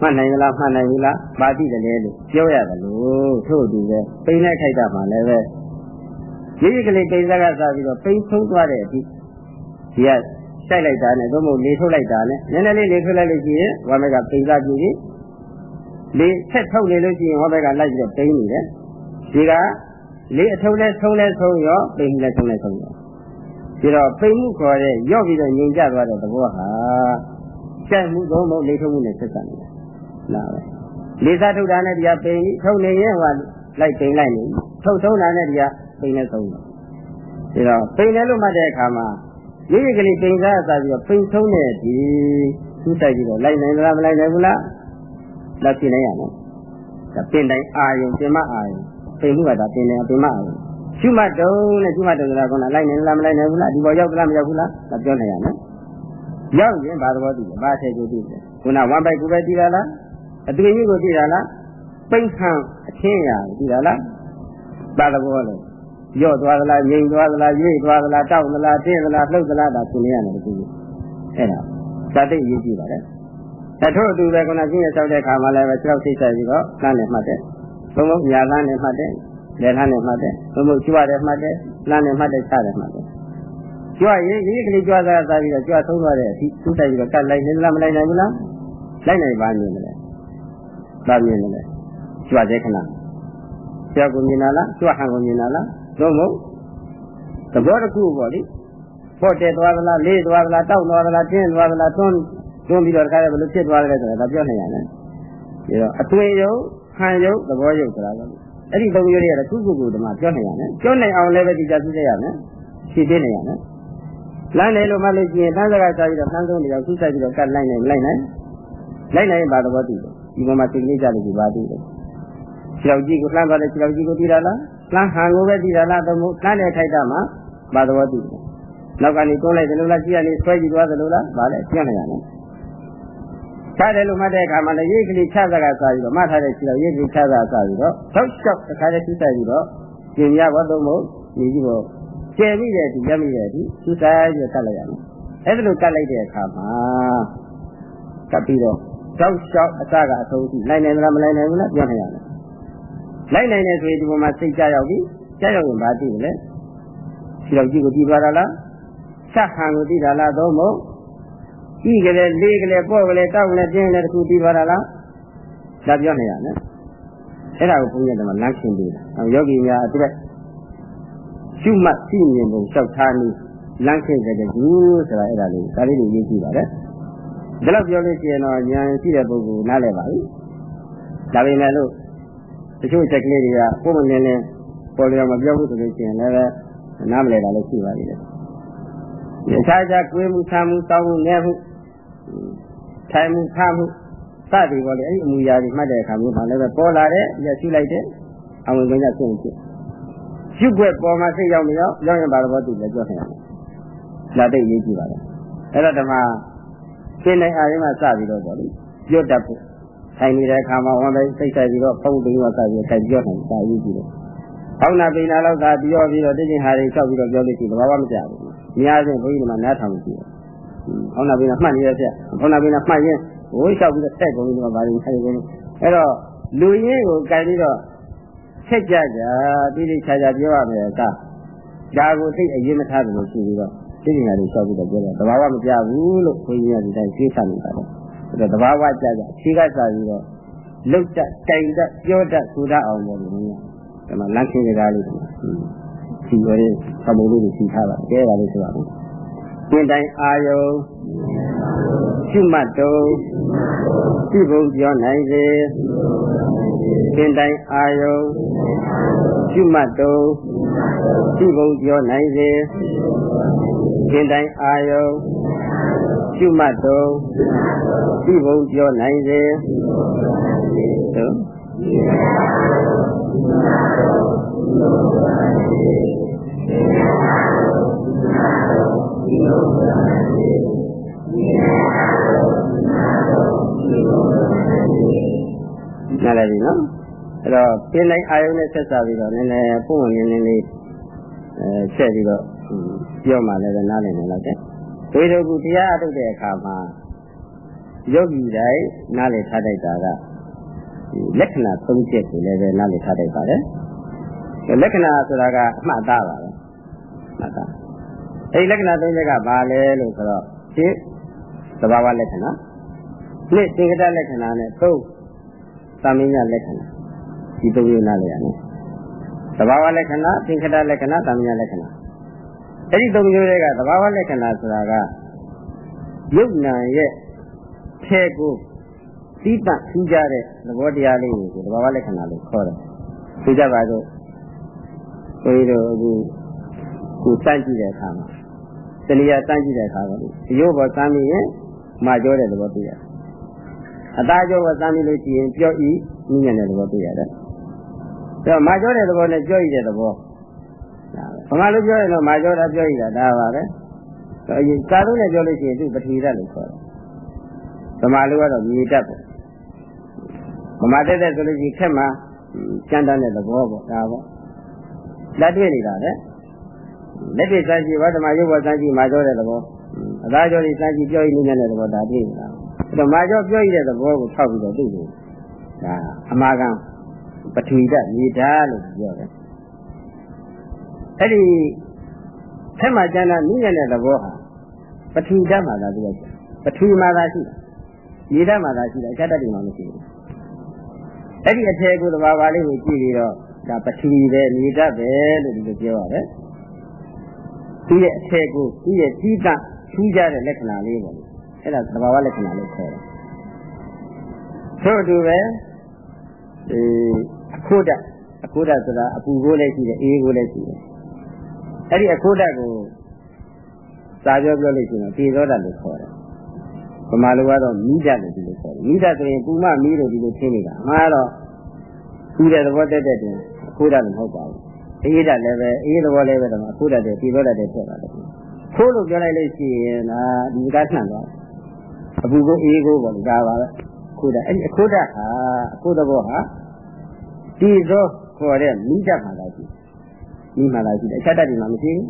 မှတ်နိုင်လားမှတ်နိုင်ဘူးလားပါတိတယ်လေလို့ပြောရတယ်လို့ထို့တူပဲပိန်တဲ့ခိုက်တာမှာလည်းပဲ ဒီကလေးပိန်စားကစားပြီးတော့ပိန်ဆုံးသွားတဲ့အထိဒီကစိုက်လိုက်တာနဲ့သို့မဟုတ်လေထုတ်လိုက်တာနဲ့နည်းနည်းလေးလေထုတ်လိုက်လို့ရှိရင်ဝါမဲကပိန်စားကြည့်ရင်လေဆက်ထုတ်နေလို့ရှိရင်ဝါမဲကလိုက်ပြီးတော့ပိန်နေတယ်ဒီကလေးအထုံးနဲ့ထုံးနဲ့ထုံးရောပိန်နဲ့ထုံးနဲ့ထုံးရောဒီတော့ပိန်မှုခေါ်တဲ့ရော့ပြီးတော့ငြိမ်ကျသွားတဲ့သဘောဟာကြက်မှုသုံးဖို့လေထုံးမှုနဲ့ဆက်ဆံနေတယ်လားပဲလေးစားထုတ်တာနဲ့ဒီကပိန်ထုံးနေရင်ဟိုလိုက်ပိန်လိုက်နေထုတ်ထုံးတာနဲ့ဒီက ပိန်နဲ့ထုံးတယ်ဒီတော့ပိန်တယ်လို့မှတ်တဲ့အခါမှာရိပ်ရည်ကလေးပိန်စားအစားပြီးတော့ပိန်ထုံးတဲ့ဒီသူ့တိုက်ပြီးတော့လိုက်နိုင်လားမလိုက်နိုင်ဘူးလားလက်ပြနိုင်ရမယ်ဒါပင်တိုင်းအာယုံပင်မအာယုံပိန်မှုကဒါပင်တယ်ပင်မအောင်ရှုမှတ်တုံးနဲ့ရှုမှတ်တုံးဆိုတာကလိုက်နေလားမလိုက်နိုင်ဘူးလားဒီပေါ်ရောက်လားမရောက်ဘူးလားဒါပြောနိုင်ရမယ်ရောက်ရင်ဘာသဘောတည်လဲဘာထဲကိုတည်လဲခုနဝမ်ပိုက်ကိုပဲတည်တာလားအတွေ့အကြုံကိုတည်တာလားပိန်ခံအချင်းရာတည်တာလားဘာသဘောလဲ ရော့သွားသလားငြိမ်သွားသလားရိပ်သွားသလားတောက်သလားတင်းသလားလှုပ်သလားဒါသင်နေရတယ်ဒီလိုအဲ့ဒါဇာတိရေးကြည့်ပါလေအထို့အတူပဲခုနကျင့်ရဆောက်တဲ့ခါမှလည်းပဲ၆စိတ်ဆက်ပြီးတော့လမ်းနဲ့မှတ်တယ်သုံးဖို့ညာလန်းနဲ့မှတ်တယ်လက်လန်းနဲ့မှတ်တယ်သုံးဖို့ကျွရတယ်မှတ်တယ်လန်းနဲ့မှတ်တယ်ချတယ်မှတ်တယ်ကျွရင်ဒီကလေးကျွသားသားပြီးတော့ကျွဆုံးသွားတဲ့အထိသူ့တိုက်ပြီးတော့ကတ်လိုက်နေလားမလိုက်နိုင်ဘူးလားလိုက်နိုင်ပါမြင်တယ်ပါမြင်တယ်ကျွတဲ့ခဏကျွကိုမြင်လာလားကျွဟန်ကိုမြင်လာလား သို့မဟုတ်သဘောတစ်ခုပေါ့လေဖို့တက်သွားသလားလေးသွားသလားတောက်သွားသလားတင်းသွားသလားတွန်းတွန်းပြီးတော့တခါတည်းဘယ်လိုဖြစ်သွားလဲဆိုတာဒါပြောနိုင်ရတယ်။ဒါတော့အတွေ့အကြုံခံယုတ်သဘောယုတ်ဆိုတာကအဲ့ဒီသုံးမျိုးတွေကခုခုခုဓမ္မပြောနိုင်ရမယ်ပြောနိုင်အောင်လည်းပဲဒီကြသိရမယ်ဖြည့်ပေးနိုင်ရမယ်လမ်းတယ်လို့မှလို့ရှိရင်တန်းစကားစားပြီးတော့တန်းဆုံးတရားခုဆိုင်ပြီးတော့ကတ်လိုက်နိုင်လိုက်နိုင်လိုက်နိုင်ဘာသဘောတည်လဲဒီပေါ်မှာသိလေးကြလို့ဒီပါတည်တယ်ခြေတော်ကြီးကိုလှမ်းသွားတယ်ခြေတော်ကြီးကိုတည်တာလား လှမ်းဟန်ကိုပဲတည်တာလားသို့မဟုတ်လှမ်းတဲ့ထိုက်တာမှာဘာသဘောတည်လဲနောက်ကနေတွန်းလိုက်တယ်လို့လားကြည့်ရနေဆွဲကြည့်သွားတယ်လို့လားဗာလဲပြောနိုင်ရတယ်ချတယ်လို့မှတ်တဲ့အခါမှာလည်းရိတ်ကလေးချစကားစားပြီးတော့မှတ်ထားတဲ့ခြေတော်ရိတ်ကလေးချစကားစားပြီးတော့ထောက်လျှောက်တစ်ခါတည်းသူ့ဆိုင်ပြီးတော့ကျင်ရဘောတော့မဟုတ်ဒီကြီးပေါ်ကျယ်မိတဲ့ဒီရက်မိတဲ့ဒီသူ့ဆိုင်ပြီးကတ်လိုက်ရမယ်အဲ့ဒါလိုကတ်လိုက်တဲ့အခါမှာကပ်ပြီးတော့ထောက်လျှောက်အစကအဆုံးထိနိုင်နိုင်လားမနိုင်နိုင်ဘူးလားပြောနိုင်ရတယ် လိုက်နိုင်တယ်ဆိုရင်ဒီပေါ်မှာစိတ်ကြရောက်ပြီကြရောက်ရင်ဘာသိလဲခြေတော်ကြီးကိုကြည့်သွားတာလားဆက်ဟန်ကိုသိတာလားသို့မဟုတ်ဤကလေးလေးကလေးပေါ့ကလေးတောက်ကလေးတင်းလေးတခုပြီးသွားတာလားဒါပြောနေရမယ်အဲ့ဒါကိုဘုန်းကြီးကမှလမ်းရှင်းပေးတာယောဂီများအတွက်ရှုမှတ်သိမြင်ပုံလျှောက်ထားနည်းလမ်းရှင်းတဲ့ကူဆိုတာအဲ့ဒါလေးဒါလေးတွေရေးကြည့်ပါလေဒါတော့ပြောလို့ရှိရင်တော့ဉာဏ်ရှိတဲ့ပုဂ္ဂိုလ်နားလည်ပါပြီဒါပေမဲ့လို့ တချို့ချက်ကလေးတွေကပုံမှန်လင်းလင်းပေါ်လျော်မပြောဘူးဆိုလို့ရှိရင်လည်းနားမလည်တာလည်းရှိပါသေးတယ်။အခြားခြားကိုယ်မှုဆံမှုတောင်းမှုနဲ့မှုထိုင်မှုခါမှုစသည်ပေါ်လေအဲ့ဒီအမူအရာတွေမှတ်တဲ့အခါမျိုးမှာလည်းပဲပေါ်လာတဲ့ရရှိလိုက်တဲ့အဝင်ကဖြစ်ဖြစ်ရှုွက်ပေါ်မှာစိတ်ရောက်မရောက်ရောက်ရင်ဘာလို့တူလဲပြောခင်ရတယ်။လာတဲ့ရေးကြည့်ပါလေ။အဲ့တော့ဓမ္မရှင်းတဲ့အားရင်းမှာစပြီးတော့ပေါ့လေပြောတတ်ဖို့ ထိုင်နေတဲ့အခါမှာဝန်ပဲစိတ်ဆိုင်ပြီးတော့ဖုံးပြီးတော့ကပြီးထိုင်ပြောနိုင်တာအရေးကြီးတယ်။ဟောင်းနာပိနာလောက်သာပြောပြီးတော့တခြင်းဟာတွေလျှောက်ပြီးတော့ပြောလို့ရှိရင်ဘာမှမကြဘူး။အများဆုံးဘုန်းကြီးကနားထောင်ကြည့်တယ်။ဟောင်းနာပိနာမှတ်နေရတဲ့ဟောင်းနာပိနာမှတ်ရင်ဝိုးလျှောက်ပြီးတော့ဆက်ကုန်ပြီးတော့ဗာလို့ဆိုင်ကုန်အဲ့တော့လူရင်းကိုကြိုင်ပြီးတော့ဆက်ကြကြတိတိကျကျပြောရမယ်ကဒါကိုသိအရေးမထားတယ်လို့ရှိပြီးတော့သိနေတာတွေလျှောက်ပြီးတော့ပြောတယ်တဘာဝမကြဘူးလို့ခွင့်ရတဲ့တိုင်းသိချနေတာပေါ့ အဲ့တော့တဘာဝကြကြအခြေကစားပြီးတော့လုတ်တတ်တိုင်တတ်ပြောတတ်ဆိုတတ်အောင်ပေါ့လို့ဒီမှာလမ်းခင်းကြတာလေးဒီဒီရတဲ့သဘောလေးကိုသိထားပါကဲပါလို့ဆိုပါဘူးသင်တိုင်းအာယုံရှုမှတ်တော်ပြုဖို့ပြောနိုင်စေသင်တိုင်းအာယုံရှုမှတ်တော်ပြုဖို့ပြောနိုင်စေသင်တိုင်းအာယုံ ရှုမှတ်တော်ပြုဖို့ပြောနိုင်စေသို့နားလည်ပြီနော်အဲ့တော့ပြင်းတိုင်းအာယုံနဲ့ဆက်စားပြီးတော့နည်းနည်းပုံဝင်နည်းနည်းလေးအဲဆက်ပြီးတော့ပြောမှလည်းနားလည်နေတော့ တဲ့ဒီလိုကူတရားအထုတ်တဲ့အခါမှာယောဂီတိုင်းနားလည်ထားတတ်တာကလက္ခဏာသုံးချက်ကိုလည်းပဲနားလည်ထားတတ်ပါတယ်လက္ခဏာဆိုတာကအမှတ်သားပါပဲမှတ်သားအဲဒီလက္ခဏာသုံးချက်ကဘာလဲလို့ဆိုတော့ရှင်းသဘာဝလက္ခဏာနှစ်သင်္ကတလက္ခဏာနဲ့သုံးသမင်းညလက္ခဏာဒီသုံးမျိုးနားလည်ရတယ်သဘာဝလက္ခဏာသင်္ကတလက္ခဏာသမင်းညလက္ခဏာ အဲ့ဒီသုံးမျိုးတွေကသဘာဝလက္ခဏာဆိုတာကယုတ်နံရဲ့ထဲကိုသိပထူးကြတဲ့သဘောတရားလေးကိုသဘာဝလက္ခဏာလို့ခေါ်တယ်။သိကြပါစို့။ဒီလိုအခုကိုစမ်းကြည့်တဲ့အခါမှာတလျာစမ်းကြည့်တဲ့အခါမှာအယုတ်ဘောစမ်းပြီးရင်မာကြောတဲ့သဘောတွေ့ရတယ်။အသားကြောဘောစမ်းပြီးလို့ရှိရင်ပြော့ဤနည်းနဲ့သဘောတွေ့ရတယ်။ဒါမာကြောတဲ့သဘောနဲ့ပြော့ဤတဲ့သဘော ဗမာလိုပြောရင်တော့မာကြောတာပြောရတာဒါပါပဲအရင်ကာလုံးနဲ့ပြောလို့ရှိရင်သူပထဝီဓာတ်လို့ခေါ်တယ်ဗမာလိုကတော့မြေဓာတ်ပေါ့ဗမာတက်တဲ့ဆိုလို့ရှိရင်ခက်မှာကျန်တဲ့သဘောပေါ့ဒါပေါ့လက်တွေ့နေတာလေလက်တွေ့စမ်းကြည့်ဝဓမ္မရုပ်ဘောစမ်းကြည့်မာကြောတဲ့သဘောအသာကြောတွေစမ်းကြည့်ပြောရင်းနေတဲ့သဘောဒါတွေ့နေတာအဲ့တော့မာကြောပြောရတဲ့သဘောကိုထောက်ပြီးတော့သိတယ်ဒါအမာကံပထဝီဓာတ်မြေဓာတ်လို့ပြောတယ် အဲ့ဒီထက်မှကျန်တာနိညာတဲ့သဘောဟာပထဝီဓာတ်မှာသာပြောချင်ပထဝီမှာသာရှိတာမြေဓာတ်မှာသာရှိတာအခြားဓာတ်တွေမှာမရှိဘူးအဲ့ဒီအထည်ကိုသဘာဝလေးကိုကြည့်ပြီးတော့ဒါပထဝီပဲမြေဓာတ်ပဲလို့ဒီလိုပြောရတယ်သူရဲ့အထည်ကိုသူရဲ့ကြီးကထူးခြားတဲ့လက္ခဏာလေးပေါ့အဲ့ဒါသဘာဝလက္ခဏာလို့ခေါ်တယ်ထို့အတူပဲဒီအခိုးဓာတ်အခိုးဓာတ်ဆိုတာအပူကိုလည်းရှိတယ်အေးကိုလည်းရှိတယ် အဲ့ဒီအခိုးဓာတ်ကိုစာပြောပြောလို့ရှိရင်တေသောဓာတ်လို့ခေါ်တယ်ဗမာလိုကတော့မိဓာတ်လို့ဒီလိုခေါ်တယ်မိဓာတ်ဆိုရင်ပူမမီးလို့ဒီလိုထင်နေတာအမှားတော့ပူတဲ့သဘောတက်တဲ့တင်အခိုးဓာတ်လည်းမဟုတ်ပါဘူးအေးဓာတ်လည်းပဲအေးသဘောလည်းပဲတော့အခိုးဓာတ်တွေတေသောဓာတ်တွေထွက်ပါတယ်ခိုးလို့ပြောလိုက်လို့ရှိရင်ဒါဒီကဆန့်သွားအပူကိုအေးကိုပေါ့ဒါပါပဲခိုးဓာတ်အဲ့ဒီအခိုးဓာတ်ဟာအခိုးသဘောဟာတေသောခေါ်တဲ့မိဓာတ်မှာလာရှိ မိမှလာရှိတယ်အချက်တတ်ဒီမှာမရှိဘူး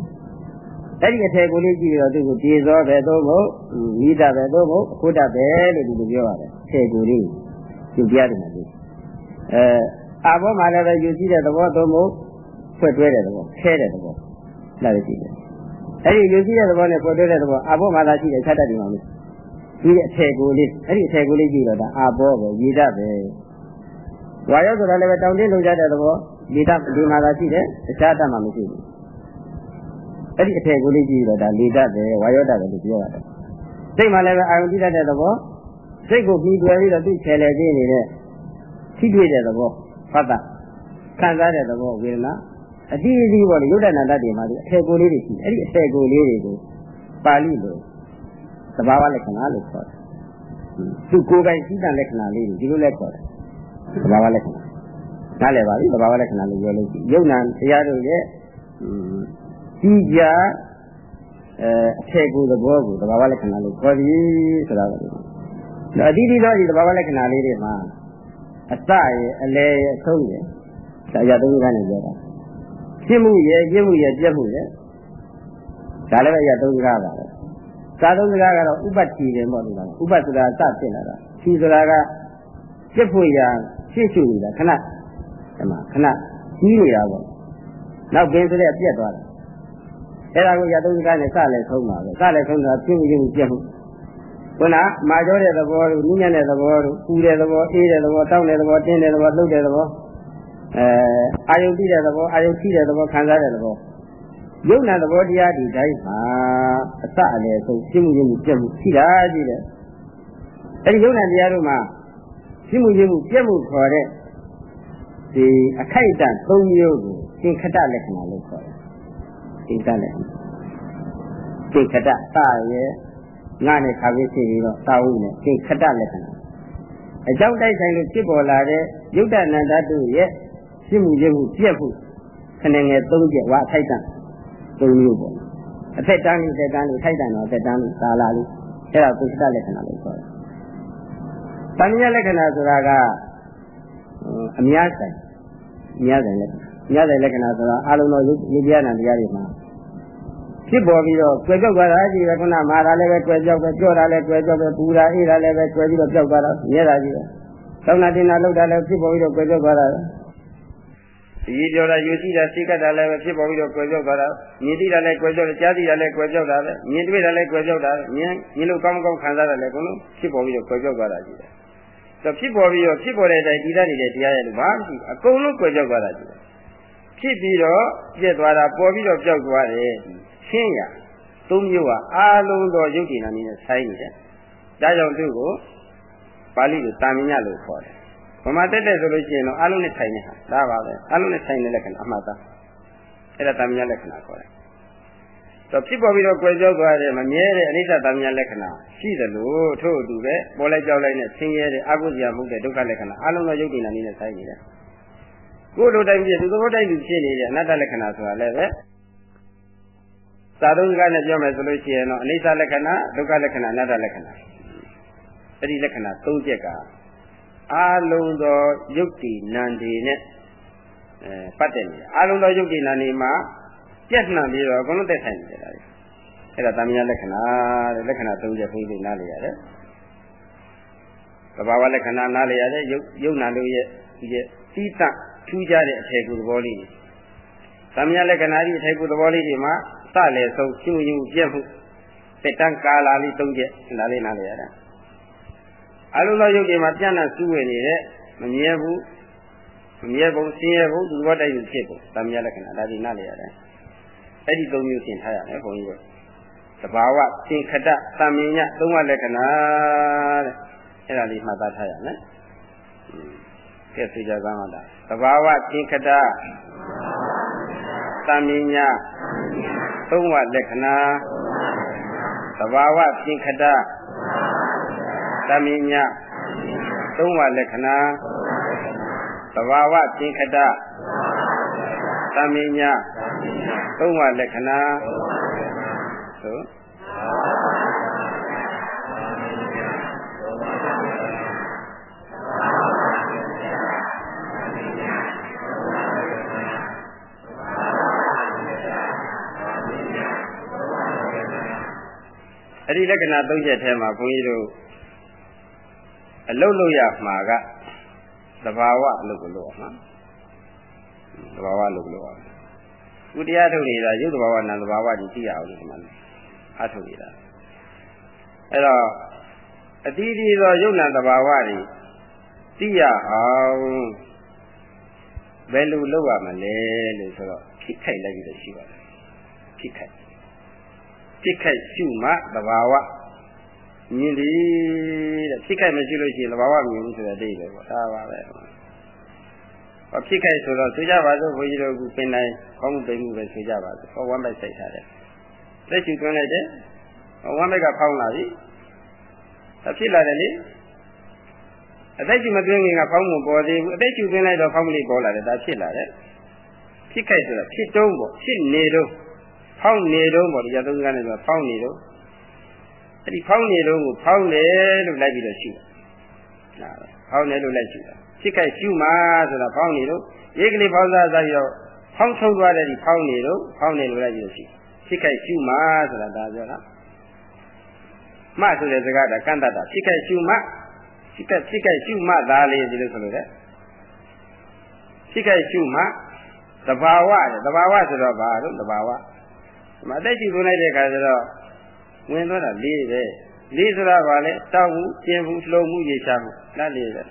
အဲ့ဒီအထည်ကိုလေးကြည့်ပြီးတော့သူ့ကိုပြေသောပဲသို့မဟုတ်မိဓာတ်ပဲသို့မဟုတ်အခိုးဓာတ်ပဲလို့ဒီလိုပြောရတယ်အထည်ကိုလေးသူပြရတယ်မှာဒီအဲအာဘောမှာလည်းပဲယူကြည့်တဲ့သဘောသို့မဟုတ်ဖွက်တွဲတဲ့သဘောခဲတဲ့သဘောလာလို့ရှိတယ်အဲ့ဒီယူကြည့်တဲ့သဘောနဲ့ဖွက်တွဲတဲ့သဘောအာဘောမှာသာရှိတယ်ချက်တတ်ဒီမှာမရှိဒီအထည်ကိုလေးအဲ့ဒီအထည်ကိုလေးကြည့်တော့ဒါအာဘောပဲရေဓာတ်ပဲဝါရောဆိုတာလည်းပဲတောင်းတင်းလုံကြတဲ့သဘော လေဓာတ်ဒီမှာသာရှိတယ်အခြားဓာတ်မှာမရှိဘူးအဲ့ဒီအထည်ကိုလေးကြည့်တော့ဒါလေဓာတ်ပဲဝါရောဓာတ်ပဲလို့ပြောရတယ်စိတ်မှလည်းပဲအာယုံကြည့်တတ်တဲ့သဘောစိတ်ကိုပြီးတွယ်ပြီးတော့သူ့ခြေလေခြင်းနေတဲ့ထိတွေ့တဲ့သဘောဖတ်တာခံစားတဲ့သဘောဝေဒနာအတိအကျပေါ့လေယုဒ္ဒနာတတ်တွေမှာဒီအထည်ကိုလေးတွေရှိအဲ့ဒီအထည်ကိုလေးတွေကိုပါဠိလိုသဘာဝလက္ခဏာလို့ခေါ်တယ်သူကိုယ်ပိုင်စိတ္တလက္ခဏာလေးတွေဒီလိုလဲခေါ်တယ်သဘာဝလက္ခဏာ နားလည်ပါပြီသဘာဝလက္ခဏာလို့ပြောလို့ရှိယုံနာတရားတို့ရဲ့ကြီးကြအဲအထည်ကိုသဘောကိုသဘာဝလက္ခဏာလို့ခေါ်သည်ဆိုတာပါအတိအသောဒီသဘာဝလက္ခဏာလေးတွေမှာအစရဲ့အလဲရဲ့အဆုံးရဲ့ဒါရသုံးကနေပြောတာဖြစ်မှုရဲ့ပြည့်မှုရဲ့ပြည့်မှုရဲ့ဒါလည်းပဲရသုံးကားပါပဲသာသုံးကားကတော့ဥပတ္တိတယ်ပေါ့ဒီမှာဥပ္ပဆိုတာအစဖြစ်လာတာဖြီဆိုတာကပြည့်ဖို့ရရှေ့ရှုနေတာခဏ ဒီမှာခဏကြီးနေတာပေါ့နောက်ပင်ဆိုတဲ့ပြက်သွားတယ်အဲ့ဒါကိုရသုံးကားနဲ့စလဲဆုံးပါပဲစလဲဆုံးတာဖြစ်မှုပြည့်မှုပြည့်မှုခုနမာကြောတဲ့သဘောတို့နုညံ့တဲ့သဘောတို့ပူတဲ့သဘောအေးတဲ့သဘောတောင်းတဲ့သဘောတင်းတဲ့သဘောလှုပ်တဲ့သဘောအဲအာယုတိတဲ့သဘောအာယုထိတဲ့သဘောခံစားတဲ့သဘောယုံနာသဘောတရားဒီတိုင်းမှာအစအလယ်ဆုံးရှင်းမှုရင်းမှုပြတ်မှုရှိတာကြည့်တယ်အဲဒီယုံနာတရားတို့မှာရှင်းမှုရင်းမှုပြတ်မှုခေါ်တဲ့ ဒီအခိုက်အတန့်၃မျိုးကိုသင်္ခတလက္ခဏာလို့ခေါ်တယ်သင်္ခတလက္ခဏာသင်္ခတစရဲ့ငါနဲ့ခါပြီးဖြစ်ပြီးတော့သာဝုနဲ့သင်္ခတလက္ခဏာအကြောင်းတိုက်ဆိုင်လို့ဖြစ်ပေါ်လာတဲ့ယုတ်တနန္တတုရဲ့ရှင်းမှုရမှုပြက်မှုခဏငယ်၃ချက်ဝါထိုက်တန်၃မျိုးပေါ့အထက်တန်းလေးတက်တန်းလေးထိုက်တန်တော့တက်တန်းလေးသာလာလေးအဲ့ဒါသင်္ခတလက္ခဏာလို့ခေါ်တယ်။တဏှာလက္ခဏာဆိုတာက အများဆိုင်အများဆိုင်လက္ခဏာအများဆိုင်လက္ခဏာဆိုတာအလုံးစုံယုတ်ပြနာတရားတွေမှာဖြစ်ပေါ်ပြီးတော့ကြွယ်ကြောက်သွားတာကြီးပဲခုနမာတာလည်းပဲကြွယ်ကြောက်ပဲကြော့တာလည်းကြွယ်ကြောက်ပဲပူတာအေးတာလည်းပဲကြွယ်ပြီးတော့ကြောက်သွားတာမြဲတာကြီးပဲသောနာတင်တာလောက်တာလည်းဖြစ်ပေါ်ပြီးတော့ကြွယ်ကြောက်သွားတာဒီပြောတာယူစီတာစိတ်ကတာလည်းပဲဖြစ်ပေါ်ပြီးတော့ကြွယ်ကြောက်သွားတာမြင်သိတာလည်းကြွယ်ကြောက်တယ်ကြားသိတာလည်းကြွယ်ကြောက်တာပဲမြင်တွေ့တာလည်းကြွယ်ကြောက်တာမြင်မြင်လို့ကောင်းကောင်းခံစားတာလည်းအကုန်လုံးဖြစ်ပေါ်ပြီးတော့ကြွယ်ကြောက်သွားတာကြီး တယ်ဆိုဖြစ်ပေါ်ပြီးတော့ဖြစ်ပေါ်တဲ့အတိုင်းဒီသားနေတဲ့တရားရဲ့လို့ဘာမှမရှိအကုန်လုံးကြွယ်ကြောက်သွားတာကြီးတယ်ဖြစ်ပြီးတော့ပြက်သွားတာပေါ်ပြီးတော့ကြောက်သွားတယ်ရှင်းရသုံးမျိုးကအာလုံးသောယုတ်တိနာနည်းနဲ့ဆိုင်နေတယ်။ဒါကြောင့်သူ့ကိုပါဠိလိုတာမညလို့ခေါ်တယ်။ဗမာတက်တဲ့ဆိုလို့ရှိရင်တော့အာလုံးနဲ့ဆိုင်နေတာဒါပါပဲအာလုံးနဲ့ဆိုင်တဲ့လက္ခဏာအမှတ်သားအဲ့ဒါတာမညလက္ခဏာခေါ်တယ်။ တော့ဖြစ်ပေါ်ပြီးတော့ကြွယ်ကြောက်သွားတဲ့မမြဲတဲ့အနိစ္စတာမညလက္ခဏာရှိတယ်လို့ထို့အတူပဲပေါ်လိုက်ကြောက်လိုက်နဲ့ဆင်းရဲတဲ့အကုသရာမှုတဲ့ဒုက္ခလက္ခဏာအာလုံးသောယုတ်တိနာနည်းနဲ့ဆိုင်နေတယ်။ကိုယ်လိုတိုင်းပြည့်သူသဘောတိုင်းဖြစ်နေတဲ့အနတ္တလက္ခဏာဆိုတာလည်းပဲသာဓုကနဲ့ပြောမယ်ဆိုလို့ရှိရင်တော့အနိစ္စလက္ခဏာဒုက္ခလက္ခဏာအနတ္တလက္ခဏာအဲ့ဒီလက္ခဏာ၃ချက်ကအာလုံးသောယုတ်တိနန္ဒီနဲ့အဲပတ်သက်နေတယ်အာလုံးသောယုတ်တိနန္ဒီမှာ ပြက်နှံပြီးတော့အကုန်လုံးတက်ဆိုင်နေတယ်ဒါအဲ့ဒါသမယလက္ခဏာတဲ့လက္ခဏာ၃ချက်ဖိပြီးနားလည်ရတယ်သဘာဝလက္ခဏာနားလည်ရတယ်ယုတ်ယုတ်နာတို့ရဲ့ဒီရဲ့စီးတထူးခြားတဲ့အထေကူသဘောလေးတွေသမယလက္ခဏာဒီအထေကူသဘောလေးတွေမှာစလည်းဆုံးရှင်းရင်ပြက်မှုတက်တန်းကာလာလေးသုံးချက်ဒါလေးနားလည်ရတာအလုံးစုံယုတ်တွေမှာပြန့်နှံ့စူးဝင်နေတဲ့မမြဲဘူးမမြဲဘုံဆင်းရဲဘုံသူဘောတိုက်ယူဖြစ်ဖို့တမယလက္ခဏာဒါဒီနားလည်ရတယ် အဲ့ဒီသုံးမျိုးသင်ထားရတယ်ဘုန်းကြီးတို့တဘာဝသင်္ခတတမင်ညသုံးဝလက္ခဏာတဲ့အဲ့ဒါလေးမှတ်သားထားရမယ်ကဲသိကြသမ်းပါလားတဘာဝသင်္ခတတမင်ညသုံးဝလက္ခဏာသဘာဝသင်္ခတသမင်ညသုံးဝလက္ခဏာသဘာဝသင်္ခတသမင်ည သုံးဝလက္ခဏာသို့အဲ့ဒီလက္ခဏာ၃ချက်ထဲမှာဘုန်းကြီးတို့အလုတ်လို့ရမှာကသဘာဝလို့ကိုလို့အောင်နော်သဘာဝလို့ကိုလို့အော င်ဥတရားထုတ်နေတာရုပ်သဘာဝနာသဘာဝကြီးသိရအောင်လို့ဒီမှာအားထုတ်နေတာအဲ့တော့အတိအကျသောရုပ်နာသဘာဝတွေသိရအောင်ဘယ်လိုလုပ်ရမလဲလို့ဆိုတော့ဖြစ်ခိုက်လိုက်ပြီးတော့ရှိပါတယ်ဖြစ်ခိုက်ဖြစ်ခိုက်ရှုမှသဘာဝမြင်သည်တဲ့ဖြစ်ခိုက်မရှိလို့ရှိရင်သဘာဝမြင်ဘူးဆိုတဲ့အဓိပ္ပာယ်ပေါ့ဒါပါပဲ ဟောဖြစ်ခိုက်ဆိုတော့ဆိုကြပါစို့ဘုန်းကြီးတို့ကပင်တိုင်းခေါင်းမှုပိန်မှုပဲဆိုကြပါစို့ဟောဝမ်းပိုက်စိုက်ထားတယ်လက်ချူသွင်းလိုက်တယ်ဟောဝမ်းပိုက်ကဖောင်းလာပြီဒါဖြစ်လာတယ်လေအသက်ရှူမသွင်းခင်ကဖောင်းမှုပေါ်သေးဘူးအသက်ရှူသွင်းလိုက်တော့ဖောင်းမှုလေးပေါ်လာတယ်ဒါဖြစ်လာတယ်ဖြစ်ခိုက်ဆိုတာဖြစ်တုံးပေါ့ဖြစ်နေတော့ဖောင်းနေတော့ပေါ့ဒီရသုံးကနဲ့ဆိုဖောင်းနေတော့အဲ့ဒီဖောင်းနေတော့ကိုဖောင်းတယ်လို့လိုက်ပြီးတော့ရှုတာဖောင်းတယ်လို့လိုက်ရှုတာ ဖြစ်ခိုက်ရှုမှဆိုတာဖောင်းနေတော့ရေးကလေးဖောင်းစားစားပြီးတော့ဖောင်းထုတ်သွားတဲ့ဒီဖောင်းနေတော့ဖောင်းနေလို့လိုက်ပြီးတော့ရှုဖြစ်ခိုက်ရှုမှဆိုတာဒါပြောတာမှဆိုတဲ့စကားကကန့်တတ်တာဖြစ်ခိုက်ရှုမှဖြစ်ခိုက်ဖြစ်ခိုက်ရှုမှဒါလေးဒီလိုဆိုလို့တဲ့ဖြစ်ခိုက်ရှုမှသဘာဝတဲ့သဘာဝဆိုတော့ဘာလို့သဘာဝဒီမှာအသက်ရှူသွင်းလိုက်တဲ့အခါကျတော့ဝင်သွားတာလေးပဲလေးဆိုတာဘာလဲတောက်မှုကျင်မှုလှုံမှုရေချမှုလက်လေးပဲ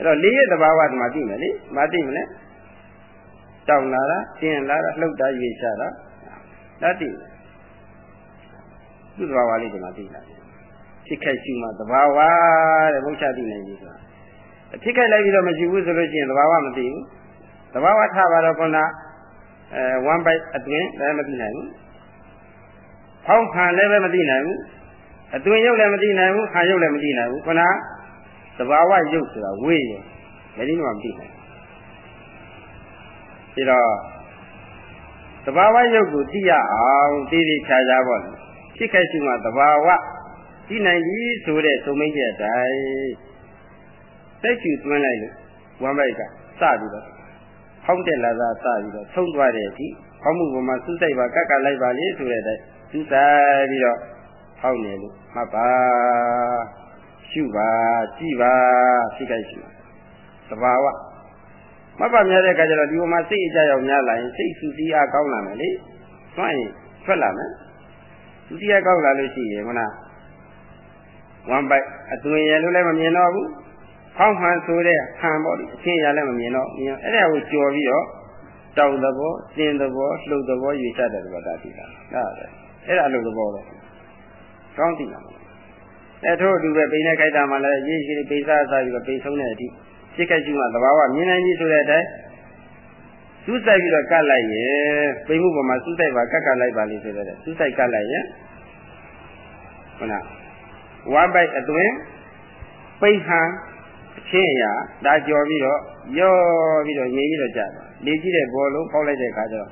အဲ့တော့လေးရဲ့သဘာဝဒီမှာသိမယ်လေမသိမလဲတောက်လာတာကျင်လာတာလှုပ်တာရေချတာလက်သိသူ့သဘာဝလေးဒီမှာသိလာဖြစ်ခိုက်ရှုမှသဘာဝတဲ့ဘုရားသိနိုင်ပြီဆိုတာဖြစ်ခိုက်လိုက်ပြီးတော့မရှိဘူးဆိုလို့ရှိရင်သဘာဝမသိဘူးသဘာဝထားပါတော့ခုနအဲ1 byte အတွင်းလည်းမသိနိုင်ဘူးဖောင်းခံလည်းပဲမသိနိုင်ဘူးအတွင်းရုပ်လည်းမသိနိုင်ဘူးခံရုပ်လည်းမသိနိုင်ဘူးခုန သဘာဝရုပ်ဆိုတာဝေးရဘယ်နည်းမှမသိနိုင်ဘူးဒါတော့သဘာဝရုပ်ကိုသိရအောင်သိသိချာချာပေါ့ဖြစ်ခဲ့ရှိမှသဘာဝသိနိုင်ပြီဆိုတဲ့သုံးမိတ်တဲ့အတိုင်းစိတ်ချူသွင်းလိုက်လို့ဝမ်းပိုက်ကစပြီးတော့ဟောင်းတက်လာတာစပြီးတော့ဆုံးသွားတဲ့အထိဟောင်းမှုပေါ်မှာစူးစိုက်ပါကက်ကလိုက်ပါလေဆိုတဲ့အတိုင်းစူးစိုက်ပြီးတော့ဟောင်းနေလို့မှတ်ပါ ရှုပါကြည့်ပါဖြစ်ခိုက်ရှုသဘာဝမှတ်ပါများတဲ့အခါကျတော့ဒီပေါ်မှာစိတ်အကြရောက်များလာရင်စိတ်စူးစီးအားကောင်းလာမယ်လေတွန့်ရင်ထွက်လာမယ်စူးစီးအားကောင်းလာလို့ရှိရင်ခုနဝမ်းပိုက်အသွင်ရလို့လည်းမမြင်တော့ဘူးဖောင်းမှန်ဆိုတဲ့ဟန်ပေါ့ဒီအချင်းရလည်းမမြင်တော့မြင်အဲ့ဒါကိုကြော်ပြီးတော့တောက်သဘောတင်းသဘောလှုပ်သဘောယူချတဲ့သဘောတာသိတာဟုတ်တယ်အဲ့ဒါလို့သဘောတော့ကောင်းသိတာ အဲ့ထို့အတူပဲပိန်နဲ့ခိုက်တာမှလည်းရေးရှိပိန်စားစားပြီးတော့ပိန်ဆုံးတဲ့အထိဖြစ်ခဲ့ရှိမှသဘာဝမြင်နိုင်ပြီဆိုတဲ့အတိုင်းစူးစိုက်ပြီးတော့ကတ်လိုက်ရင်ပိန်မှုပေါ်မှာစူးစိုက်ပါကတ်ကတ်လိုက်ပါလိမ့်ဆိုတဲ့စူးစိုက်ကတ်လိုက်ရင်ဟုတ်လားဝမ်းပိုက်အတွင်းပိန်ဟန်အချင်းအရာဒါကြော်ပြီးတော့ယောပြီးတော့ငြိမ်ပြီးတော့ကြာတာလေကြည့်တဲ့ဘောလုံးပေါက်လိုက်တဲ့အခါကျတော့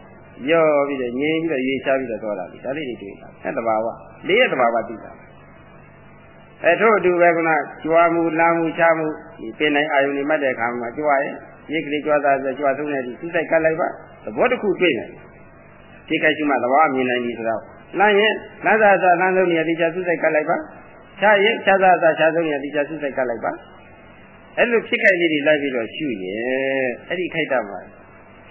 ယောပြီးတော့ငြိမ်ပြီးတော့ရေချပြီးတော့သွားတာဒီဒါလေးတွေတွေ့တာအဲတဘာဝလေးရဲ့တဘာဝသိတာ အဲထို့အတူပဲခုနကြွားမှုလမ်းမှုချမှုဒီပင်နိုင်အာယုန်တွေမှတ်တဲ့အခါမှာကြွားရင်ရိတ်ကလေးကြွားသားဆိုကြွားဆုံးတဲ့ဒီစူးစိုက်ကတ်လိုက်ပါသဘောတစ်ခုတွေ့တယ်ဒီကရှိမှသဘောမြင်နိုင်ပြီဆိုတော့လမ်းရင်လမ်းသာသာလမ်းဆုံးနေရာဒီချစူးစိုက်ကတ်လိုက်ပါချရင်ချသာသာချဆုံးနေရာဒီချစူးစိုက်ကတ်လိုက်ပါအဲ့လိုဖြစ်ခိုက်လေးတွေလိုက်ပြီးတော့ရှုရင်အဲ့ဒီခိုက်တာမှာ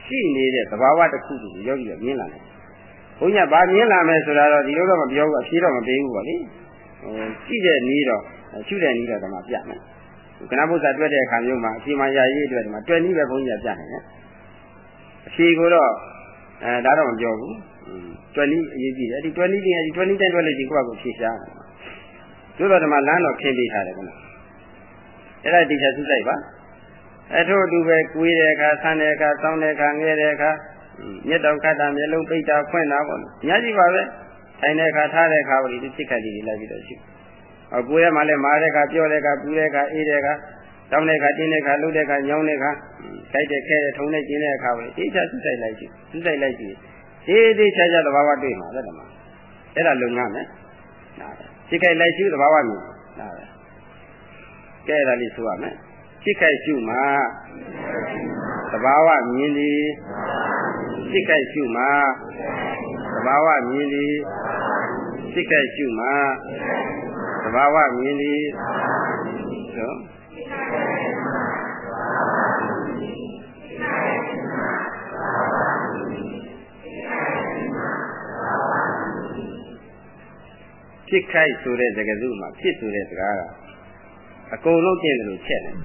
ရှိနေတဲ့သဘာဝတစ်ခုကိုယောဂီကမြင်လာတယ်။ဘုန်းကြီးကဗာမြင်လာမယ်ဆိုတာတော့ဒီလိုတော့မပြောဘူးအဖြေတော့မပေးဘူးပေါ့လေ။ ဟိုကြည့်တဲ့နည်းတော့ရှုတဲ့နည်းတော့ဒီမှာပြမယ်။ကနဘုရားတွေ့တဲ့အခါမျိုးမှာအဖြေမှရရေးအတွက်ဒီမှာတွေ့နည်းပဲဘုန်းကြီးကပြနိုင်တယ်။အဖြေကိုတော့အဲဒါတော့မပြောဘူး။တွေ့နည်းအရေးကြီးတယ်။ဒီတွေ့နည်းတွေဒီတွေ့နည်းတိုင်းတွေ့လို့ဒီကိုယ့်ဘာကိုဖြေရှားတယ်။တို့တော့ဒီမှာလမ်းတော့ခင်းပေးထားတယ်ကွနော်။အဲ့ဒါတိကျသုလိုက်ပါအထို့အတူပဲကိုွေးတဲ့အခါဆန်းတဲ့အခါစောင်းတဲ့အခါငဲတဲ့အခါမျက်တောင်ခတ်တာမျက်လုံးပိတ်တာဖွင့်တာပေါ့။ညကြီးပါပဲ။ ထိုင်တဲ့အခါထားတဲ့အခါပေါ့ဒီဖြစ်ခတ်လေးတွေလိုက်ပြီးတော့ရှိ။အကိုယ်ထဲမှာလည်းမာတဲ့အခါပြောတဲ့အခါပူတဲ့အခါအေးတဲ့အခါတောင်းတဲ့အခါတင်းတဲ့အခါလှုပ်တဲ့အခါညောင်းတဲ့အခါကြိုက်တဲ့ခဲတဲ့ထုံတဲ့ကျင်းတဲ့အခါပေါ့။အေးချသုလိုက်လိုက်ကြည့်။သုလိုက်လိုက်ကြည့်။အေးသေးချာချာသဘာဝတွေ့မှာပဲတမ။အဲ့ဒါလုံငန်းမယ်။နားတယ်။စိတ်ကြိုက်လိုက်ရှုသဘာဝမြင်။နားတယ်။ကဲအဲ့ဒါလေးဆိုရမယ်။ဖြစ်ခိုက်ရှုမှာသဘာဝမြင်သည်ဖြစ်ခိုက်ရှုမှာ သဘာဝမြင်သည်ဖြစ်ခိုက်ရှုမှာသဘာဝမြင်သည်ဆိုဖြစ်ခိုက်ဆိုတဲ့စကားစုမှာဖြစ်ဆိုတဲ့စကားကအကုန်လုံးကျင့်တယ်လို့ချက်တယ်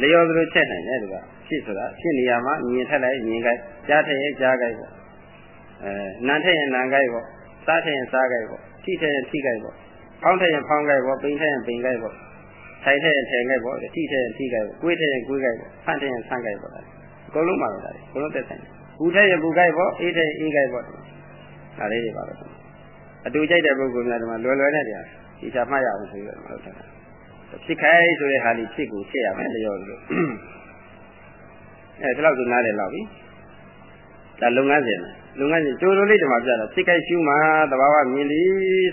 လျော်သလိုချက်နိုင်တယ်သူကဖြစ်ဆိုတာဖြစ်နေရမှာမြင်ထက်လိုက်မြင်ကြိုက်ကြားထက်ရင်ကြားကြိုက်ပေါ့ အဲနာထက်ရင်နာကြိုက်ပေါ့စားထက်ရင်စားကြိုက်ပေါ့ထိထက်ရင်ထိကြိုက်ပေါ့ဖောင်းထက်ရင်ဖောင်းကြိုက်ပေါ့ပိန်ထက်ရင်ပိန်ကြိုက်ပေါ့ထိုင်ထက်ရင်ထိုင်ကြိုက်ပေါ့ထိထက်ရင်ထိကြိုက်ပေါ့ကိုယ်ထက်ရင်ကိုယ်ကြိုက်ပေါ့ဆန့်ထက်ရင်ဆန့်ကြိုက်ပေါ့အကုန်လုံးပါပဲဒါအကုန်လုံးသက်ဆိုင်ဘူးထက်ရင်ဘူးကြိုက်ပေါ့အေးထက်ရင်အေးကြိုက်ပေါ့ဒါလေးတွေပါပဲအတူကြိုက်တဲ့ပုဂ္ဂိုလ်များဒီမှာလွယ်လွယ်နဲ့တရားဒီချာမှတ်ရအောင်ဆိုပြီးတော့လုပ်တာဖြစ်ခိုင်းဆိုတဲ့ဟာလေးဖြစ်ကိုဖြစ်ရမယ်လျော်လို့အဲဒီလောက်ဆိုနားလည်တော့ပြီ ဒါလုပ်ငန်းစဉ်လုပ်ငန်းစဉ်ကျိုးလိုလေးတမှာပြတာစိတ်ကြိုက်ရှုမှသဘာဝမြင်လိ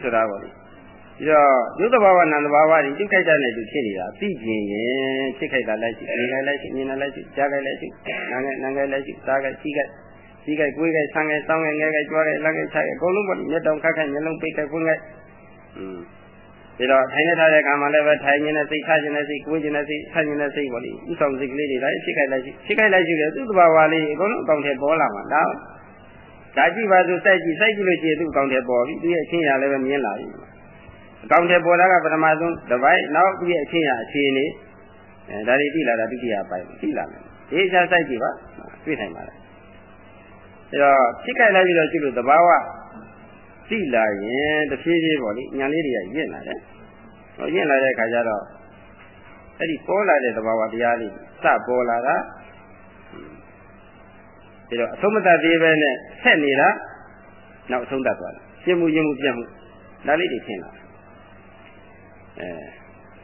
ဆိုတာပေါ့လေပြီးတော့ရုပ်တဘာဝနာမ်တဘာဝတွေတိခိုက်တာနဲ့သူဖြစ်နေတာသိကျင်ရင်ဖြစ်ခိုက်တာလိုက်ရှိမြင်ခိုက်လိုက်ရှိမြင်တာလိုက်ရှိကြားခိုက်လိုက်ရှိနားခိုက်နားခိုက်လိုက်ရှိစားခိုက်စီးခိုက်စီးခိုက်ကိုယ်ခိုက်ဆန်းခိုက်စောင်းခိုက်ငဲခိုက်ကြွားခိုက်လက်ခိုက်ခြိုက်အကုန်လုံးပေါ့မျက်တောင်ခက်ခိုက်မျက်လုံးပိတ်ခိုက်ဖွင့်ခိုက်อืม ပြီးတော့ထိုင်နေထားတဲ့ခါမှာလည်းပဲထိုင်နေတဲ့စိတ်ထားနေတဲ့စိတ်ကိုယ်နေတဲ့စိတ်ဆက်နေတဲ့စိတ်ပေါ့လေဥဆောင်စိတ်ကလေးတွေလည်းဖြစ်ခိုက်လိုက်ရှိဖြစ်ခိုက်လိုက်ရှိတယ်သူ့တဘာဝလေးအကုန်လုံးအကောင့်ထဲပေါ်လာမှာဒါဒါကြည့်ပါစို့စိုက်ကြည့်စိုက်ကြည့်လို့ရှိရင်သူ့အကောင့်ထဲပေါ်ပြီသူရဲ့အချင်းရလည်းပဲမြင်လာပြီအကောင့်ထဲပေါ်တာကပထမဆုံးတစ်ပိုင်းနောက်သူ့ရဲ့အချင်းရအခြေအနေအဲဒါတွေသိလာတာဒုတိယပိုင်းသိလာမယ်ဒီအစားစိုက်ကြည့်ပါတွေ့နိုင်ပါလားအဲတော့ဖြစ်ခိုက်လိုက်ပြီးတော့ကျุလို့တဘာဝ သိလာရင်တဖြည်းဖြည်းပေါ့လေညာလေးတွေကရင့်လာတယ်ဟောရင့်လာတဲ့ခါကျတော့အဲ့ဒီပေါ်လာတဲ့သဘာဝတရားလေးစပေါ်လာတာဒီတော့အဆုံးမတတ်သေးပဲနဲ့ဆက်နေတာနောက်အဆုံးတတ်သွားတာရှင်းမှုရင်းမှုပြတ်မှုဒါလေးတွေရှင်းလာအဲ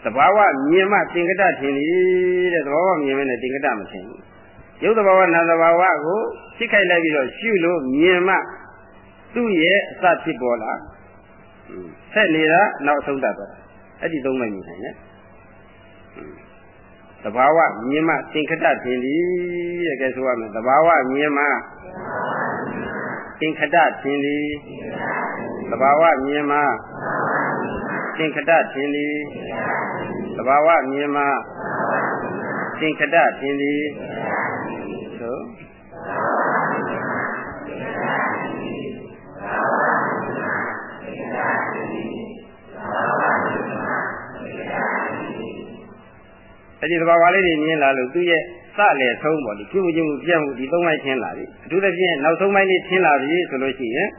သဘာဝမြင်မှသင်္ကတထင်သည်တဲ့သဘာဝမြင်မနဲ့သင်္ကတမထင်ဘူးရုပ်သဘာဝနာသဘာဝကိုသိခိုက်လိုက်ပြီးတော့ရှုလို့မြင်မှ သူ့ရဲ့အစဖြစ်ပေါ်လာဆက်နေတာနောက်အဆုံးတတ်သွားတာအဲ့ဒီသုံးလိုက်မြင်နိုင်ရဲ့သဘာဝမြင်မှသင်္ခတထင်သည်တဲ့ကဲဆိုရမယ်သဘာဝမြင်မှသင်္ခတထင်သည်သဘာဝမြင်မှသင်္ခတထင်သည်သဘာဝမြင်မှသင်္ခတထင်သည် အဲ့ဒီသဘာဝလေးတွေမြင်လာလို့သူ့ရဲ့စလေဆုံးပေါ့ဒီပြုမှုချင်းမှုပြတ်မှုဒီသုံးပိုင်းထင်းလာပြီအထူးသဖြင့်နောက်ဆုံးပိုင်းလေးထင်းလာပြီဆိုလို့ရှိရင်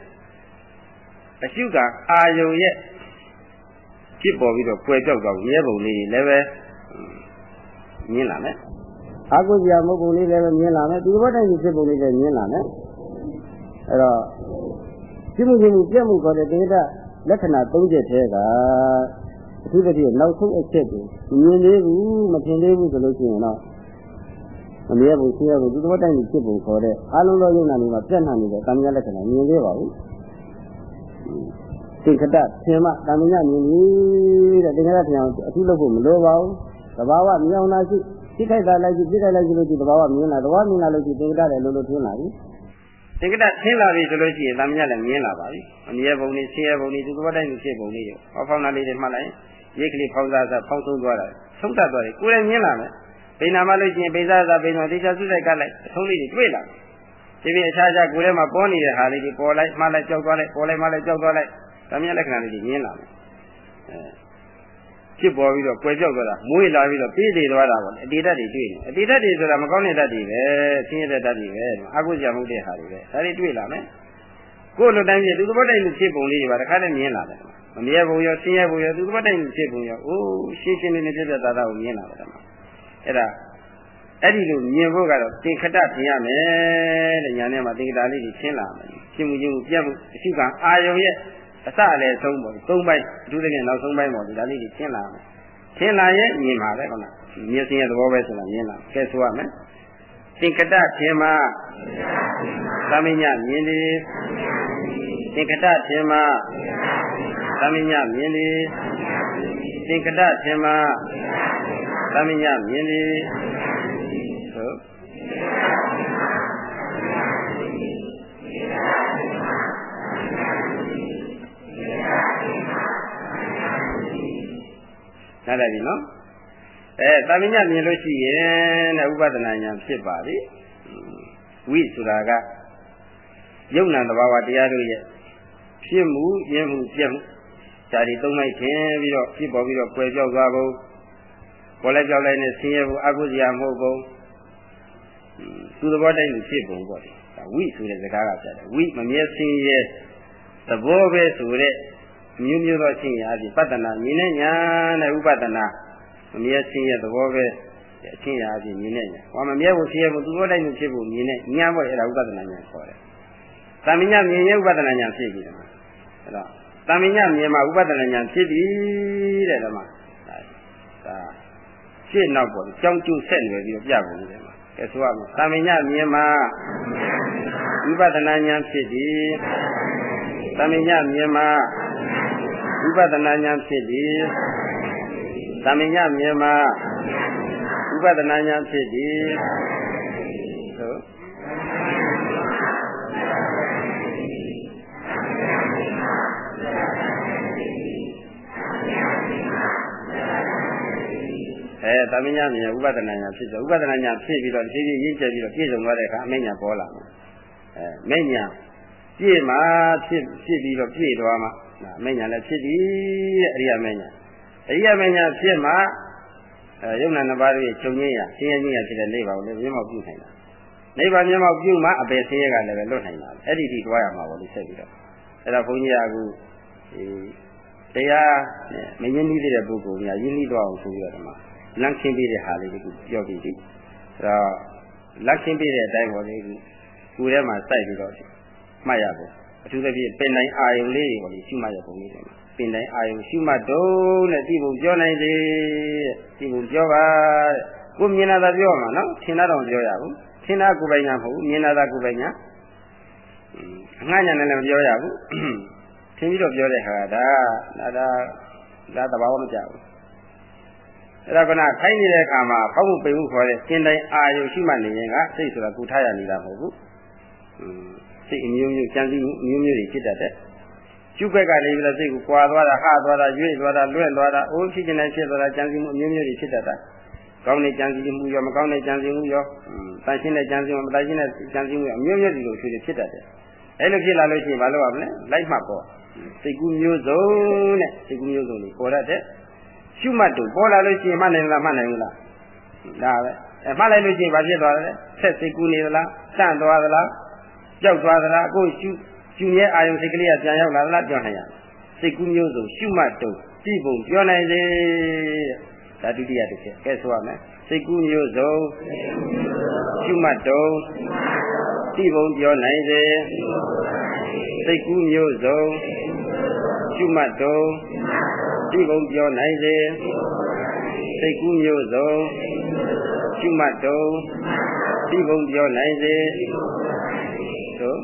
အရှုကအာယုံရဲ့ဖြစ်ပေါ်ပြီးတော့ကွယ်ပြောက်သွားရဲပုံလေးတွေလည်းပဲမြင်လာမယ်အာကုဇရာမုတ်ပုံလေးလည်းပဲမြင်လာမယ်ဒီဘောတိုင်းဖြစ်ပုံလေးလည်းမြင်လာမယ်အဲ့တော့ပြုမှုချင်းမှုပြတ်မှုခေါ်တဲ့ဒေသလက္ခဏာ၃ချက်ထဲက အထူးသဖြင့်နောက်ဆုံးအချက်ကိုမြင်သေးဘူးမထင်သေးဘူးဆိုလို့ရှိရင်တော့မမြဲဘူးဆင်းရဲဘူးဒီသဘောတိုင်းဖြစ်ပုံခေါ်တဲ့အလုံးစုံယုံနာတွေမှာပြတ်နှံ့နေတဲ့ကံမြလက္ခဏာမြင်သေးပါဘူးသင်္ခတထင်မှကံမြမြင်ပြီတဲ့သင်္ခတထင်အောင်အထူးလုပ်ဖို့မလိုပါဘူးသဘာဝမြောင်လာရှိပြိခိုက်တာလိုက်ရှိပြိခိုက်လိုက်ရှိလို့ဒီသဘာဝမြင်လာသဘာဝမြင်လာလို့ရှိသင်္ခတလည်းလုံးလုံးထင်လာပြီသင်္ကတဆင်းလာပြီဆိုလို့ရှိရင်သမညလည်းမြင်လာပါပြီအမြဲပုံနေဆင်းရဲပုံနေဒီသဘောတိုင်းဖြစ်ပုံလေးတွေဟောဖောင်းတာလေးတွေမှတ်လိုက် ရိတ်ကလေးဖောင်းစားစားဖောင်းဆုံးသွားတာဆုံးတတ်သွားတယ်ကိုယ်လည်းမြင်လာမယ်ဘိနာမလို့ရှိရင်ဘိစားစားဘိနာတေချာစုလိုက်ကလိုက်အထုံးလေးတွေတွေ့လာဒီပြင်အခြားခြားကိုယ်ထဲမှာပေါ်နေတဲ့ဟာလေးတွေပေါ်လိုက်မှလိုက်ကြောက်သွားလိုက်ပေါ်လိုက်မှလိုက်ကြောက်သွားလိုက်ဒါမြင်လက္ခဏာလေးတွေမြင်လာမယ်အဲဖြစ်ပေါ်ပြီးတော့ကွယ်ပြောက်သွားတာမွေးလာပြီးတော့ပြေးတည်သွားတာပေါ့အတေတတ်တွေတွေ့နေအတေတတ်တွေဆိုတာမကောင်းတဲ့တတ်တွေပဲဆင်းရဲတဲ့တတ်တွေပဲအကုသိုလ်မှုတဲ့ဟာတွေပဲဒါတွေတွေ့လာမယ်ကိုယ်လိုတိုင်းဖြစ်သူသဘောတိုင်းဖြစ်ပုံလေးတွေပါတခါတည်းမြင်လာတယ် မမြဲပုံရောဆင်းရဲပုံရောသူသဘောတိုင်းဖြစ်ပုံရောအိုးရှင်းရှင်းလေးနဲ့ပြပြသားသားကိုမြင်လာတယ်မှာအဲ့ဒါအဲ့ဒီလိုမြင်ဖို့ကတော့သင်္ခတထင်ရမယ်တဲ့ညာနဲ့မှာသင်္ခတာလေးတွေရှင်းလာမယ်ရှင်းမှုချင်းမှုပြတ်မှုအရှိကအာယုံရဲ့အစအလယ်ဆုံးပေါ့သုံးပိုင်းအထူးသဖြင့်နောက်ဆုံးပိုင်းပေါ့ဒီဒါလေးတွေရှင်းလာမယ်ရှင်းလာရဲ့မြင်ပါပဲကောနော်မြင်စင်းရဲ့သဘောပဲဆိုတာမြင်လာကဲဆိုရမယ်သင်္ကတထင်မှာသမညမြင်သည် သင်္ကတထင်မှာသမညမြင်သည်သင်္ကတထင်မှာသမညမြင်သည်ဟုတ်နားလည်ပြီနော်အဲတာမညမြင်လို့ရှိရင်တဲ့ဥပဒနာညာဖြစ်ပါပြီဝိဆိုတာကယုံနာတဘာဝတရားတို့ရဲ့ ဖြစ်မှုရင်းမှုပြက်မှုဒါဒီသုံးလိုက်ခြင်းပြီးတော့ဖြစ်ပေါ်ပြီးတော့ကွယ်ပြောက်သွားဖို့ပေါ်လိုက်ပြောက်လိုက်နဲ့ဆင်းရဲဖို့အကုသရာမဟုတ်ဘူးသူသဘောတိုင်းဖြစ်ပုံပေါ့ဒီဝိဆိုတဲ့စကားကပြတယ်ဝိမမြဲဆင်းရဲသဘောပဲဆိုတဲ့မျိုးမျိုးသောရှင်းရာအပြင်ပတ္တနာမြင်တဲ့ညာနဲ့ဥပဒနာမမြဲရှင်းရဲ့သဘောပဲအချင်းရာအပြင်မြင်တဲ့ညာဟောမမြဲဖို့ရှင်းရဖို့သူတို့တိုင်းဖြစ်ဖို့မြင်တဲ့ညာပေါ့အဲ့ဒါဥပဒနာညာခေါ်တယ်။သမညမြင်ရဲ့ဥပဒနာညာဖြစ်ပြီတယ်။ အဲ့တော့သမညမြင်မှာဥပဒနာညာဖြစ်ပြီတဲ့ဓမ္မ။ဒါရှင်းနောက်ပေါ့ကြောင်းကျုပ်ဆက်နေပြီးတော့ပြပုံတယ်မှာ။ကဲဆိုရမယ်သမညမြင်မှာသဝိပဿနာဉာဏ်ဖြစ်သည်သမညမြင်မှာဝိပဿနာဉာဏ်ဖြစ်သည်သမညမြင်မှာဝိပဿနာဉာဏ်ဖြစ်သည် အဲသမညမြင်ဥပဒနာညာဖြစ်တယ်ဥပဒနာညာဖြစ်ပြီးတော့ဒီဒီရင့်ကျက်ပြီးတော့ပြည့်စုံသွားတဲ့အခါအမိညာပေါ်လာမယ်အဲမိညာပြည့်မှာဖြစ်ဖြစ်ပြီးတော့ပြည့်သွားမှာအမိညာလည်းဖြစ်ပြီတဲ့အရိယာမိညာအရိယာမိညာဖြစ်မှာအဲယုံနာနှစ်ပါးရဲ့ခြုံငင်းရဆင်းရဲခြင်းရဖြစ်တဲ့နိဗ္ဗာန်ကိုလည်းမျက်မှောက်ပြုနိုင်တာနိဗ္ဗာန်မျက်မှောက်ပြုမှအပေဆင်းရဲကလည်းပဲလွတ်နိုင်တာအဲ့ဒီဒီတွားရမှာပေါ့လို့ဆက်ပြီးတော့အဲ့တော့ဘုန်းကြီးကအခုဒီတရားမရင်းနှီးတဲ့ပုဂ္ဂိုလ်များရင်းနှီးတော့အောင်ဆိုပြီးတော့ဒီမှာ လမ်းချင်းပေးတဲ့ဟာလေးကိုပြောပြီးပြီအဲ့တော့လက်ချင်းပေးတဲ့အတိုင်းပေါ့လေကိုယ်ထဲမှာစိုက်ပြီးတော့မှတ်ရဖို့အထူးသဖြင့်ပင်တိုင်းအာယုံလေးကိုလေရှုမှတ်ရပုံလေးတွေမှာပင်တိုင်းအာယုံရှုမှတ်တော့နဲ့ဒီပုံပြောနိုင်သေးဒီပုံပြောပါတဲ့ကိုမြင်လာတာပြောမှာနော်ထင်တာတော့ပြောရဘူးထင်တာကိုယ်ပိုင်ညာမဟုတ်ဘူးမြင်လာတာကိုယ်ပိုင်ညာအငှားညာနဲ့လည်းမပြောရဘူးထင်ပြီးတော့ပြောတဲ့ဟာဒါဒါဒါဒါသဘာဝမကျဘူး အဲ့ဒါကနခိုင်းနေတဲ့အခါမှာဖောက်မှုပိန်မှုခေါ်တဲ့စင်တိုင်းအာယုရှိမှနေရင်ကစိတ်ဆိုတာကူထားရနေတာမဟုတ်ဘူး။စိတ်အမျိုးမျိုးကြံစည်မှုအမျိုးမျိုးတွေဖြစ်တတ်တယ်။ကျုပ်ဘက်ကနေပြီးတော့စိတ်ကိုကွာသွားတာဟသွားတာရွေ့သွားတာလွဲ့သွားတာအိုးဖြစ်နေဖြစ်သွားတာကြံစည်မှုအမျိုးမျိုးတွေဖြစ်တတ်တာ။ကောင်းတဲ့ကြံစည်မှုရောမကောင်းတဲ့ကြံစည်မှုရောတန်ရှင်းတဲ့ကြံစည်မှုမတန်ရှင်းတဲ့ကြံစည်မှုအမျိုးမျိုးဒီလိုဖြစ်ဖြစ်တတ်တယ်။အဲ့လိုဖြစ်လာလို့ရှိရင်မလုပ်ရမလဲ။လိုက်မှပေါ့။စိတ်ကူးမျိုးစုံနဲ့စိတ်ကူးမျိုးစုံတွေပေါ်တတ်တယ်။ ရှုမှတ်တူပေါ်လာလို့ရှိရင်မှတ်နိုင်လားမှတ်နိုင်ဘူးလားဒါပဲအဲမှတ်လိုက်လို့ရှိရင်ဘာဖြစ်သွားလဲဆက်စိတ်ကူးနေသလားတန့်သွားသလားကြောက်သွားသလားအခုရှုရှုရဲ့အာယုံစိတ်ကလေးကပြန်ရောက်လာသလားပြောနိုင်ရစိတ်ကူးမျိုးစုံရှုမှတ်တူကြည့်ပုံပြောနိုင်စေဒါဒုတိယတစ်ချက်ကဲဆိုရမယ်စိတ်ကူးမျိုးစုံရှုမှတ်တူကြည့်ပုံပြောနိုင်စေစိတ်ကူးမျိုးစုံရှုမှတ်တူ ဒီဘုံပြောနိုင်စေစိတ်ကူးမျိုးစုံရှိမှတ်တုံဒီဘုံပြောနိုင်စေတို့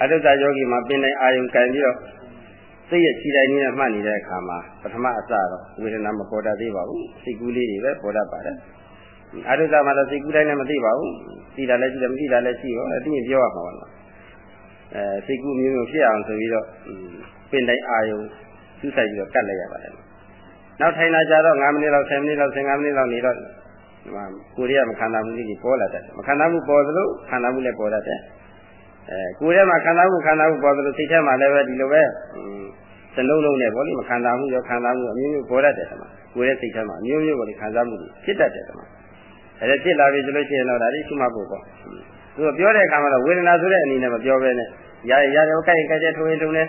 အတ္တယောဂီမှာပင်တိုင်းအာယုံကံပြီးတော့ စိတ်ရဲ့ခြေတိုင်းနဲ့မှတ်နေတဲ့အခါမှာပထမအစတော့ဝေဒနာမပေါ်တတ်သေးပါဘူးစိတ်ကူးလေးတွေပဲပေါ်တတ်ပါတယ်အာရုံမှာတော့စိတ်ကူးတိုင်းလည်းမသိပါဘူးသိတာလည်းရှိတယ်မသိတာလည်းရှိရောအသိရင်ပြောရမှာပါလားအဲစိတ်ကူးမျိုးမျိုးဖြစ်အောင်ဆိုပြီးတော့ပင်တိုင်းအာယုံစူးစိုက်ပြီးတော့ကတ်လိုက်ရပါတယ်နောက်ထိုင်လာကြတော့9မိနစ်လောက်10မိနစ်လောက်15မိနစ်လောက်နေတော့ဒီမှာကိုယ်ရမခန္ဓာမှုကြီးပေါ်လာတတ်တယ်မခန္ဓာမှုပေါ်သလိုခန္ဓာမှုလည်းပေါ်တတ်တယ် အဲကိုယ်ထဲမှာခန္ဓာမှုခန္ဓာမှုပေါ်သလိုစိတ်ထဲမှာလည်းပဲဒီလိုပဲစလုံးလုံးနဲ့ဗောလေမခံစားမှုရောခံစားမှုအမျိုးမျိုးပေါ်တတ်တယ်ဓမ္မကိုယ်ရဲ့စိတ်ထဲမှာအမျိုးမျိုးဗောလေခံစားမှုဖြစ်တတ်တယ်ဓမ္မအဲဒါဖြစ်လာပြီဆိုလို့ရှိရင်တော့ဒါလေးရှိမှဖို့ပေါ့သူကပြောတဲ့အခါမှာတော့ဝေဒနာဆိုတဲ့အနေနဲ့မပြောဘဲနဲ့ရရရတယ်ကိုက်ကြိုက်ကြထိုးရင်ထုံနေ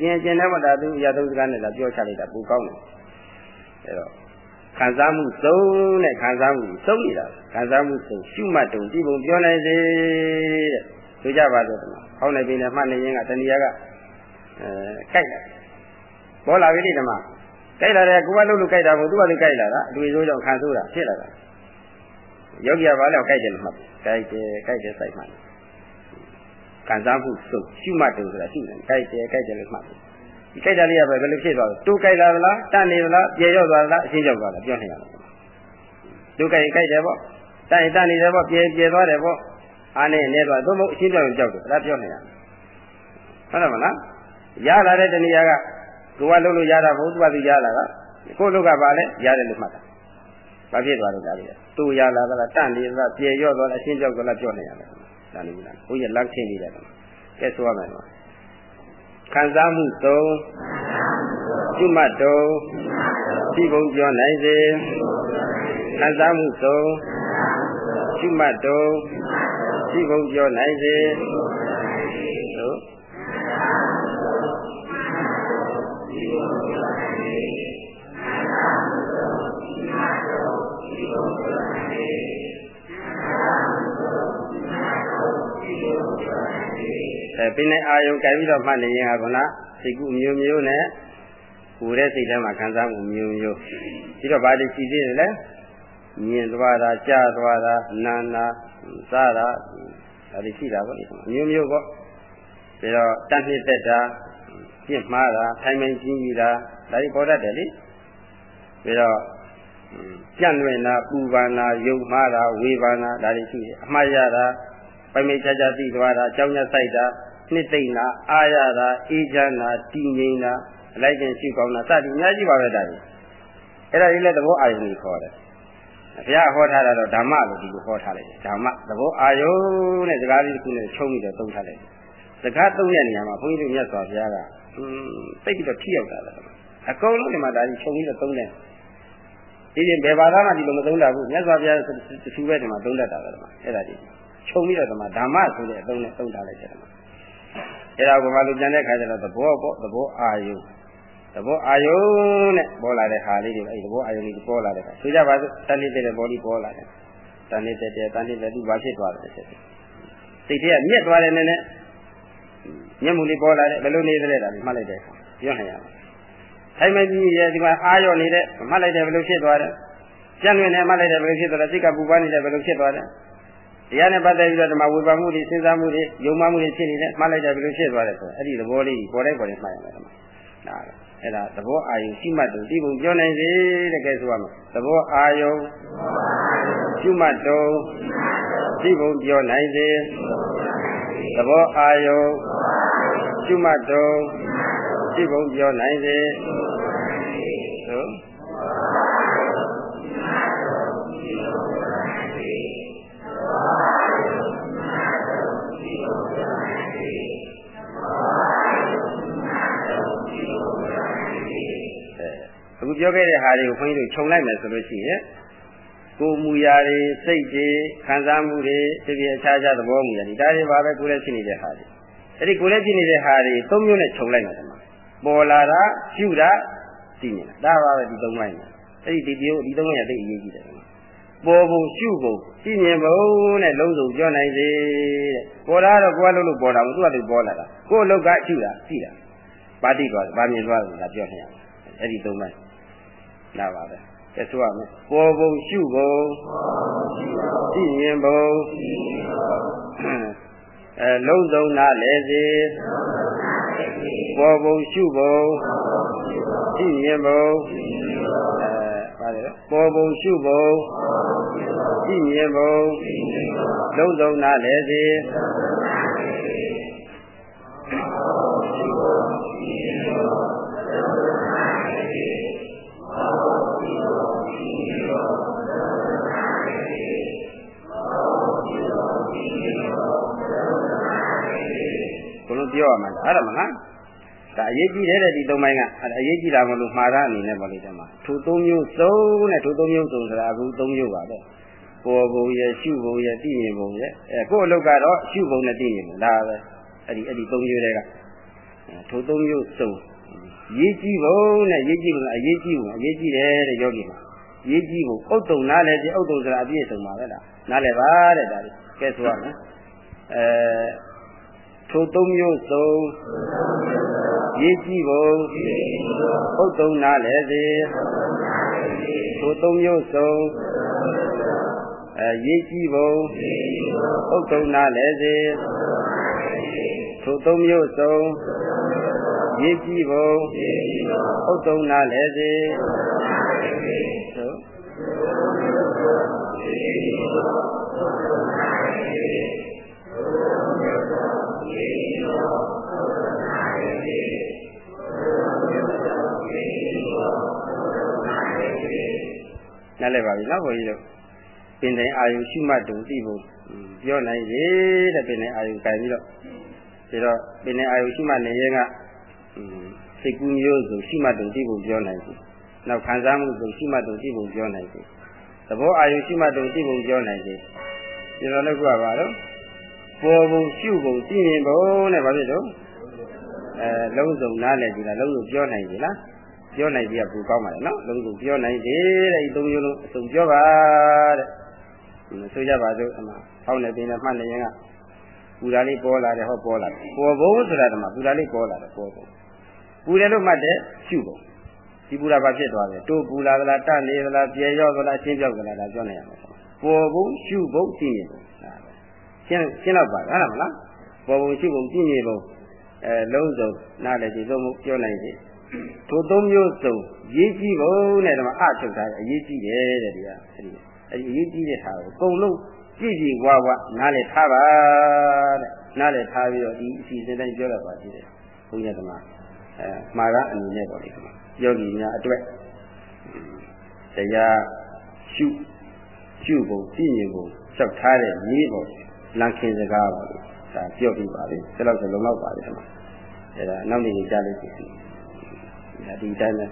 ကျင်ကျင်နဲ့မှဒါသူအရာသုံးစကားနဲ့လာပြောချလိုက်တာပူကောင်းတယ်အဲတော့ခံစားမှုသုံးနဲ့ခံစားမှုသုံးနေတာခံစားမှုသုံးရှုမှတ်တုံကြည့်ပုံပြောနိုင်စေတဲ့ ဆိုကြပါတော့ဒီမှာဟောင်းနေပြီနဲ့မှတ်နေရင်ကတဏှာကအဲကြိုက်တယ်ပေါ်လာပြီဒီဓမ္မကြိုက်လာတယ်ကိုယ်ကလှုပ်လို့ကြိုက်တာကိုသူကလည်းကြိုက်လာတာအတွေ့အကြုံကြောင့်ခံဆိုးတာဖြစ်လာတာယောဂီကဘာလဲကြိုက်တယ်လို့မှတ်ကြိုက်တယ်ကြိုက်တယ်စိုက်မှတ်ခံစားမှုစုပ်ရှုမှတ်တယ်ဆိုတာရှုတယ်ကြိုက်တယ်ကြိုက်တယ်လို့မှတ်တယ်ဒီကြိုက်တာလေးကပဲဘယ်လိုဖြစ်သွားလဲတိုးကြိုက်လာသလားတန့်နေသလားပြေရောက်သွားသလားအရှင်းရောက်သွားလားပြောနေရမယ်တိုးကြိုက်ကြိုက်တယ်ပေါ့တန့်ရင်တန့်နေတယ်ပေါ့ပြေပြေသွားတယ်ပေါ့ အားနဲ့နေသွားသို့မဟုတ်အရှင်းပြောင်းကြောက်တယ်ဒါပြောနေရမယ်ဟုတ်တယ်မလားရလာတဲ့တဏှာကကိုကလုပ်လို့ရတာမဟုတ်သူကသူရလာတာကိုလုပ်ကပါလဲရတယ်လို့မှတ်တာဘာဖြစ်သွားလို့ဒါလေးသူရလာသလားတန့်နေသလားပြေရော့သွားလားအရှင်းကြောက်သလားပြောနေရတယ်ဒါနေပြီလားဘုရားလက်ချင်းနေတယ်ကဲဆိုရမယ်နော်ခံစားမှုသုံးကျွတ်မှတ်တုံးဒီဘုံပြောနိုင်စေခံစားမှုသုံးကျွတ်မှတ် တုံးဒီဘုံပြောနိုင်စေတို့အဲပင်နဲ့အာယုံကြိုက်ပြီးတော့မှတ်နေရင်ကကစိတ်ကူးမျိုးမျိုးနဲ့ကိုယ်ရဲ့စိတ်ထဲမှာခံစားမှုမျိုးမျိုးပြီးတော့ဗာတိရှိသေးတယ်လေမြင်သွားတာကြားသွားတာနာနာ စားတာဒါတွေရှိတာပေါ့ဒီမျိုးမျိုးပေါ့ပြီးတော့တတ်ဖြစ်တတ်တာပြစ်မှားတာထိုင်မှန်ကြီးကြီးတာဒါတွေပေါ်တတ်တယ်လေပြီးတော့ကြံ့လွင်တာပူပန်တာယုံမှားတာဝေဘာနာဒါတွေရှိတယ်အမှားရတာပိုင်မိတ်ချာချာသိသွားတာကြောင်းညက်ဆိုင်တာနှစ်သိမ့်တာအာရတာအေးချမ်းတာတည်ငြိမ်တာအလိုက်ကျင်ရှိကောင်းတာစသည်အများကြီးပါပဲဒါတွေအဲ့ဒါကြီးလည်းသဘောအာရုံကြီးခေါ်တယ် ဘုရားဟောထားတာတော့ဓမ္မလို့ဒီလိုဟောထားလိုက်တယ်ဓမ္မသဘောအာယုံနဲ့စကားလေးတစ်ခုနဲ့ချုံပြီးတော့သုံးထားလိုက်တယ်စကားသုံးတဲ့နေရာမှာဘုန်းကြီးတို့မြတ်စွာဘုရားကอืมသိပြီးတော့ထိရောက်တာလေအကုန်လုံးဒီမှာဒါကြီးချုံပြီးတော့သုံးတယ်ဒီရင်ဘယ်ဘာသာမှဒီလိုမသုံးတာဘူးမြတ်စွာဘုရားတခုပဲဒီမှာသုံးတတ်တာပဲဒီမှာအဲ့ဒါဒီချုံပြီးတော့ဒီမှာဓမ္မဆိုတဲ့အသုံးနဲ့သုံးထားလိုက်တယ်ဒီမှာအဲ့ဒါကိုမှလူပြန်တဲ့ခါကျတော့သဘောပေါ့သဘောအာယု သဘောအာယုနဲ့ပေါ်လာတဲ့ဟာလေးတွေအဲ့ဒီသဘောအာယုလေးပေါ်လာတဲ့ခါဆိုကြပါစို့တဏှိတဲ့ဘောလေးပေါ်လာတယ်တဏှိတဲ့တဲ့တဏှိတဲ့သူဘာဖြစ်သွားတယ်ဆက်စိတ်ထဲကမြက်သွားတယ်နည်းနည်းမျက်မှောက်လေးပေါ်လာတယ်ဘယ်လိုနေသလဲဒါမှတ်လိုက်တဲ့အခါပြောနိုင်ရမယ်ထိုင်မကြီးရဲ့ဒီမှာအားရောနေတဲ့မှတ်လိုက်တယ်ဘယ်လိုဖြစ်သွားတယ်ကြံ့လွင်နေမှတ်လိုက်တယ်ဘယ်လိုဖြစ်သွားလဲစိတ်ကပူပန်နေတယ်ဘယ်လိုဖြစ်သွားလဲတရားနဲ့ပတ်သက်ပြီးတော့ဒီမှာဝေဖန်မှုတွေစဉ်းစားမှုတွေယုံမှမှုတွေဖြစ်နေတယ်မှတ်လိုက်တယ်ဘယ်လိုဖြစ်သွားလဲဆိုတော့အဲ့ဒီသဘောလေးပေါ်တိုင်းပေါ်တိုင်းမှတ်ရမယ်ဒီမှာဒါ အဲ့ဒါသဘောအာယုရှိမှတ်တုံဒီပုံပြောနိုင်စေတဲ့ကဲဆိုရမယ်သဘောအာယုရှိမှတ်တုံဒီပုံပြောနိုင်စေသဘောအာယုရှိမှတ်တုံဒီပုံပြောနိုင်စေ ပြောခဲ့တဲ့ဟာတွေကိုခွန်ကြီးတို့ခြုံလိုက်မယ်ဆိုလို့ရှိရင်ကိုယ်မူရာတွေစိတ်တွေခံစားမှုတွေဒီပြအခြားခြားသဘောမူရာတွေဒါတွေပါပဲကိုယ်လည်းဖြစ်နေတဲ့ဟာတွေအဲ့ဒီကိုယ်လည်းဖြစ်နေတဲ့ဟာတွေသုံးမျိုးနဲ့ခြုံလိုက်မှာတမပေါ်လာတာရှုတာသိနေတာဒါပါပဲဒီသုံးပိုင်းအဲ့ဒီဒီဒီဒီသုံးပိုင်းကသိအရေးကြီးတယ်ပေါ်ပုံရှုပုံသိမြင်ပုံနဲ့လုံးစုံပြောနိုင်စေတဲ့ပေါ်လာတော့ကိုယ်ကလုံးလို့ပေါ်တာမဟုတ်သူကသူပေါ်လာတာကိုယ်လောက်ကရှုတာသိတာပါတိသွားတယ်ဗာမြင်သွားတယ်ဒါပြောနေရမယ်အဲ့ဒီသုံးပိုင်း လာပါပဲကဲဆိုရမယ်ပေါ်ပုံရှုပုံသိမြင်ပုံအဲလုံးစုံနာလဲစေပေါ်ပုံရှုပုံသိမြင်ပုံအဲပါတယ်ပေါ်ပုံရှုပုံသိမြင်ပုံလုံးစုံနာလဲစေ ပြောရမှာအဲ့ဒါမလားဒါအရေးကြီးတယ်တဲ့ဒီသုံးပိုင်းကအဲ့ဒါအရေးကြီးတာမလို့မှားတာအနေနဲ့ပေါ့လေဒီမှာထိုသုံးမျိုးသုံးနဲ့ထိုသုံးမျိုးသုံးဆိုတာအခုသုံးမျိုးပါပဲပေါ်ပုံရဲ့ရှုပုံရဲ့သိမြင်ပုံရဲ့အဲကိုယ့်အလုပ်ကတော့ရှုပုံနဲ့သိမြင်ပုံဒါပဲအဲ့ဒီအဲ့ဒီသုံးမျိုးတွေကထိုသုံးမျိုးသုံးရေးကြည့်ပုံနဲ့ရေးကြည့်ပုံအရေးကြီးပုံအရေးကြီးတယ်တဲ့ယောဂီမှာရေးကြည့်ပုံဥဒ္ဒုံနားလဲကြည့်ဥဒ္ဒုံဆိုတာအပြည့်စုံပါပဲလားနားလဲပါတဲ့ဒါလေးကဲဆိုရမယ်အဲ ထိုသုံးမျိုးစုံရေးကြည့်ပုံဟုတ်သုံးနာလည်းစေထိုသုံးမျိုးစုံအဲရေးကြည့်ပုံဟုတ်သုံးနာလည်းစေထိုသုံးမျိုးစုံရေးကြည့်ပုံဟုတ်သုံးနာလည်းစေသို့ နားလည်ပါပြီနော်ဘုန်းကြီးတို့ပင်တိုင်အာယုရှိမှတူသိဖို့ပြောနိုင်ရေတဲ့ပင်တိုင်အာယုကြိုင်ပြီးတော့ဒါတော့ပင်တိုင်အာယုရှိမှနေရင်ကစိတ်ကူးမျိုးစုရှိမှတူသိဖို့ပြောနိုင်ပြီနောက်ခံစားမှုဆိုရှိမှတူသိဖို့ပြောနိုင်ပြီသဘောအာယုရှိမှတူသိဖို့ပြောနိုင်ပြီဒီလိုလည်းကြွပါတော့ပေါ်ပုံရှုပုံသိမြင်ပုံနဲ့ဘာဖြစ်တော့အဲလုံးစုံနားလည်ကြည့်လားလုံးစုံပြောနိုင်ပြီလား ပြောနိုင်ပြီကပူကောင်းပါလေနော်လုံးစုံပြောနိုင်ပြီတဲ့ဒီသုံးမျိုးလုံးအစုံပြောပါတဲ့ဆိုကြပါစို့အမဟောင်းနေပင်နဲ့မှတ်နေရင်ကပူတာလေးပေါ်လာတယ်ဟောပေါ်လာတယ်ပေါ်ဘုံဆိုတာကမှပူတာလေးပေါ်လာတယ်ပေါ်ဘုံပူတယ်လို့မှတ်တယ်ရှုဘုံဒီပူတာဘာဖြစ်သွားလဲတိုးပူလာသလားတနေသလားပြေရောသလားရှင်းပြောက်သလားဒါပြောနေရမှာပေါ်ဘုံရှုဘုံကြည့်နေဘုံရှင်းရှင်းတော့ပါဟုတ်လားမလားပေါ်ဘုံရှုဘုံကြည့်နေဘုံအဲလုံးစုံနားလည်းဒီလုံးပြောနိုင်ပြီ ထိုသုံးမျိုးစုံရေးကြည့်ဖို့နဲ့တော့အထုတ်တာအရေးကြီးတယ်တဲ့ဒီကအဲ့ဒီအရေးကြီးတဲ့ဟာကိုအကုန်လုံးကြည့်ကြည့်ဝါဝါနားလည်ထားပါတဲ့နားလည်ထားပြီးတော့ဒီအစီအစဉ်တိုင်းပြောရပါသေးတယ်ဘုရားဓမ္မအဲမှာကအနေနဲ့ပေါ့လေဒီမှာယောဂီများအတွက်တရားရှုရှုဖို့ပြည့်မြင်ဖို့စောက်ထားတဲ့နည်းပေါ့လန်ခင်စကားပါလို့ဒါပြောပြပါလေဒါတော့ဆိုလုံလောက်ပါလေဒီမှာအဲဒါနောက်နေ့ကြားလို့ရှိရင် ဒီတိုင်းပဲ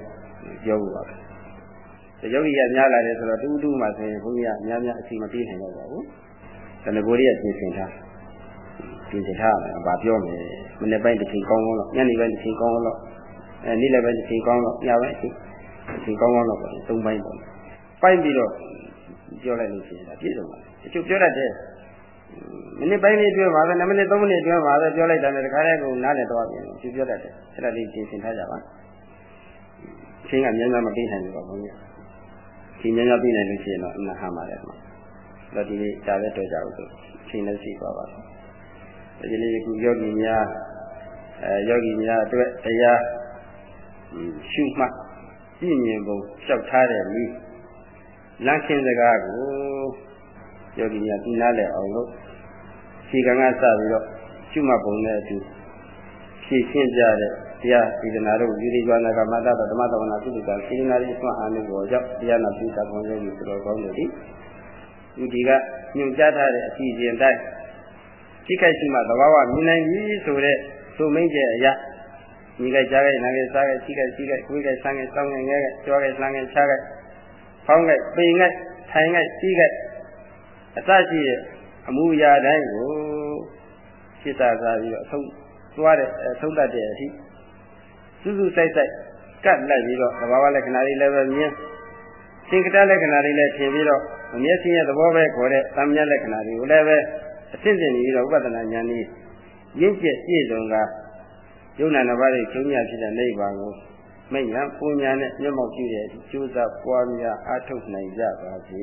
ပြောဖို့ပါပဲယောဂီကများလာတယ်ဆိုတော့တူးတူးမှဆိုရင်ဘုရားအများများအစီမပြေးနိုင်တော့ပါဘူး။ဒါနဲ့ကိုရီးယားပြင်ဆင်ထားပြင်ဆင်ထားတယ်ဗာပြောမယ်မနေ့ပိုင်းတစ်ချိန်ကောင်းကောင်းတော့ညနေပိုင်းတစ်ချိန်ကောင်းကောင်းတော့အဲနေ့လည်းပိုင်းတစ်ချိန်ကောင်းတော့ညပိုင်းတစ်ချိန်ကောင်းကောင်းတော့သုံးပိုင်းပေါ့။ပိုင်းပြီးတော့ပြောလိုက်လို့ရှိရင်ဒါပြည့်စုံပါတချို့ပြောတတ်တယ်မိနစ်ပိုင်းလေးပြောပါပဲ2မိနစ်3မိနစ်ပြောပါပဲပြောလိုက်တာနဲ့တခါတည်းကိုနားလည်တော့ပြန်သူပြောတတ်တယ်အဲ့ဒါလေးပြင်ဆင်ထားကြပါ ချင်းကများများမပြီးနိုင်ဘူးတော့ဘုန်းကြီးချင်းများများပြီးနိုင်လို့ရှိရင်တော့အမှန်ဟမှာတယ်မှာဒါဒီနေ့ဒါလည်းတွေ့ကြအောင်ဆိုချင်းလည်းရှိပါပါဒီနေ့ခုယောဂီများအဲယောဂီများအတွက်တရားရှုမှတ်ကြည့်မြင်ပုံလျှောက်ထားတဲ့မိလမ်းခင်းစကားကိုယောဂီများသိနာလဲအောင်လို့ခြေကံကစပြီးတော့ရှုမှတ်ပုံနဲ့အတူဖြည့်ရှင်းကြတဲ့ တရားဒီကနာတို့ယူရိကျွမ်းကမတ္တဓမ္မသဝနာသုတ္တကစေနာရိဆွမ်းအာနုဘောကြောင့်တရားနာပြုတာပုံစံကြီးဆိုတော့ကောင်းတယ်ဒီဒီဒီကညွှန်ကြားထားတဲ့အစီအစဉ်တိုင်းခိခိုက်ရှိမှသဘာဝမြင်နိုင်ပြီဆိုတဲ့သို့မင်းကျအရာညီခိုက်ကြားခိုက်နာခိုက်စားခိုက်ခိခိုက်ခိခိုက်ခွေးခိုက်ဆန်းခိုက်စောင်းခိုက်ငဲခိုက်ကြွားခိုက်လှမ်းခိုက်ချားခိုက်ဖောင်းခိုက်ပိန်ခိုက်ထိုင်ခိုက်စီးခိုက်အစရှိတဲ့အမှုရာတိုင်းကိုစိတ်သာစားပြီးတော့အဆုံးသွားတဲ့အဆုံးတတ်တဲ့အထိ စူးစူးဆိုင်ဆိုင်ကတ်လိုက်ပြီးတော့သဘာဝလက္ခဏာတွေလည်းပဲမြင်သင်္ကတလက္ခဏာတွေလည်းထင်ပြီးတော့အမျက်စိရဲ့သဘောပဲခေါ်တဲ့သံမြလက္ခဏာတွေကိုလည်းပဲအစစ်စစ်နေပြီးတော့ဥပဒနာဉာဏ်ကြီးရင့်ကျက်ပြည့်စုံကယုံနာနှစ်ပါးရဲ့ကျုံးမြဖြစ်တဲ့နိဗ္ဗာန်ကိုမိညာပူညာနဲ့မျက်မှောက်ကြည့်တဲ့အထိကျိုးစားပွားများအားထုတ်နိုင်ကြပါစေ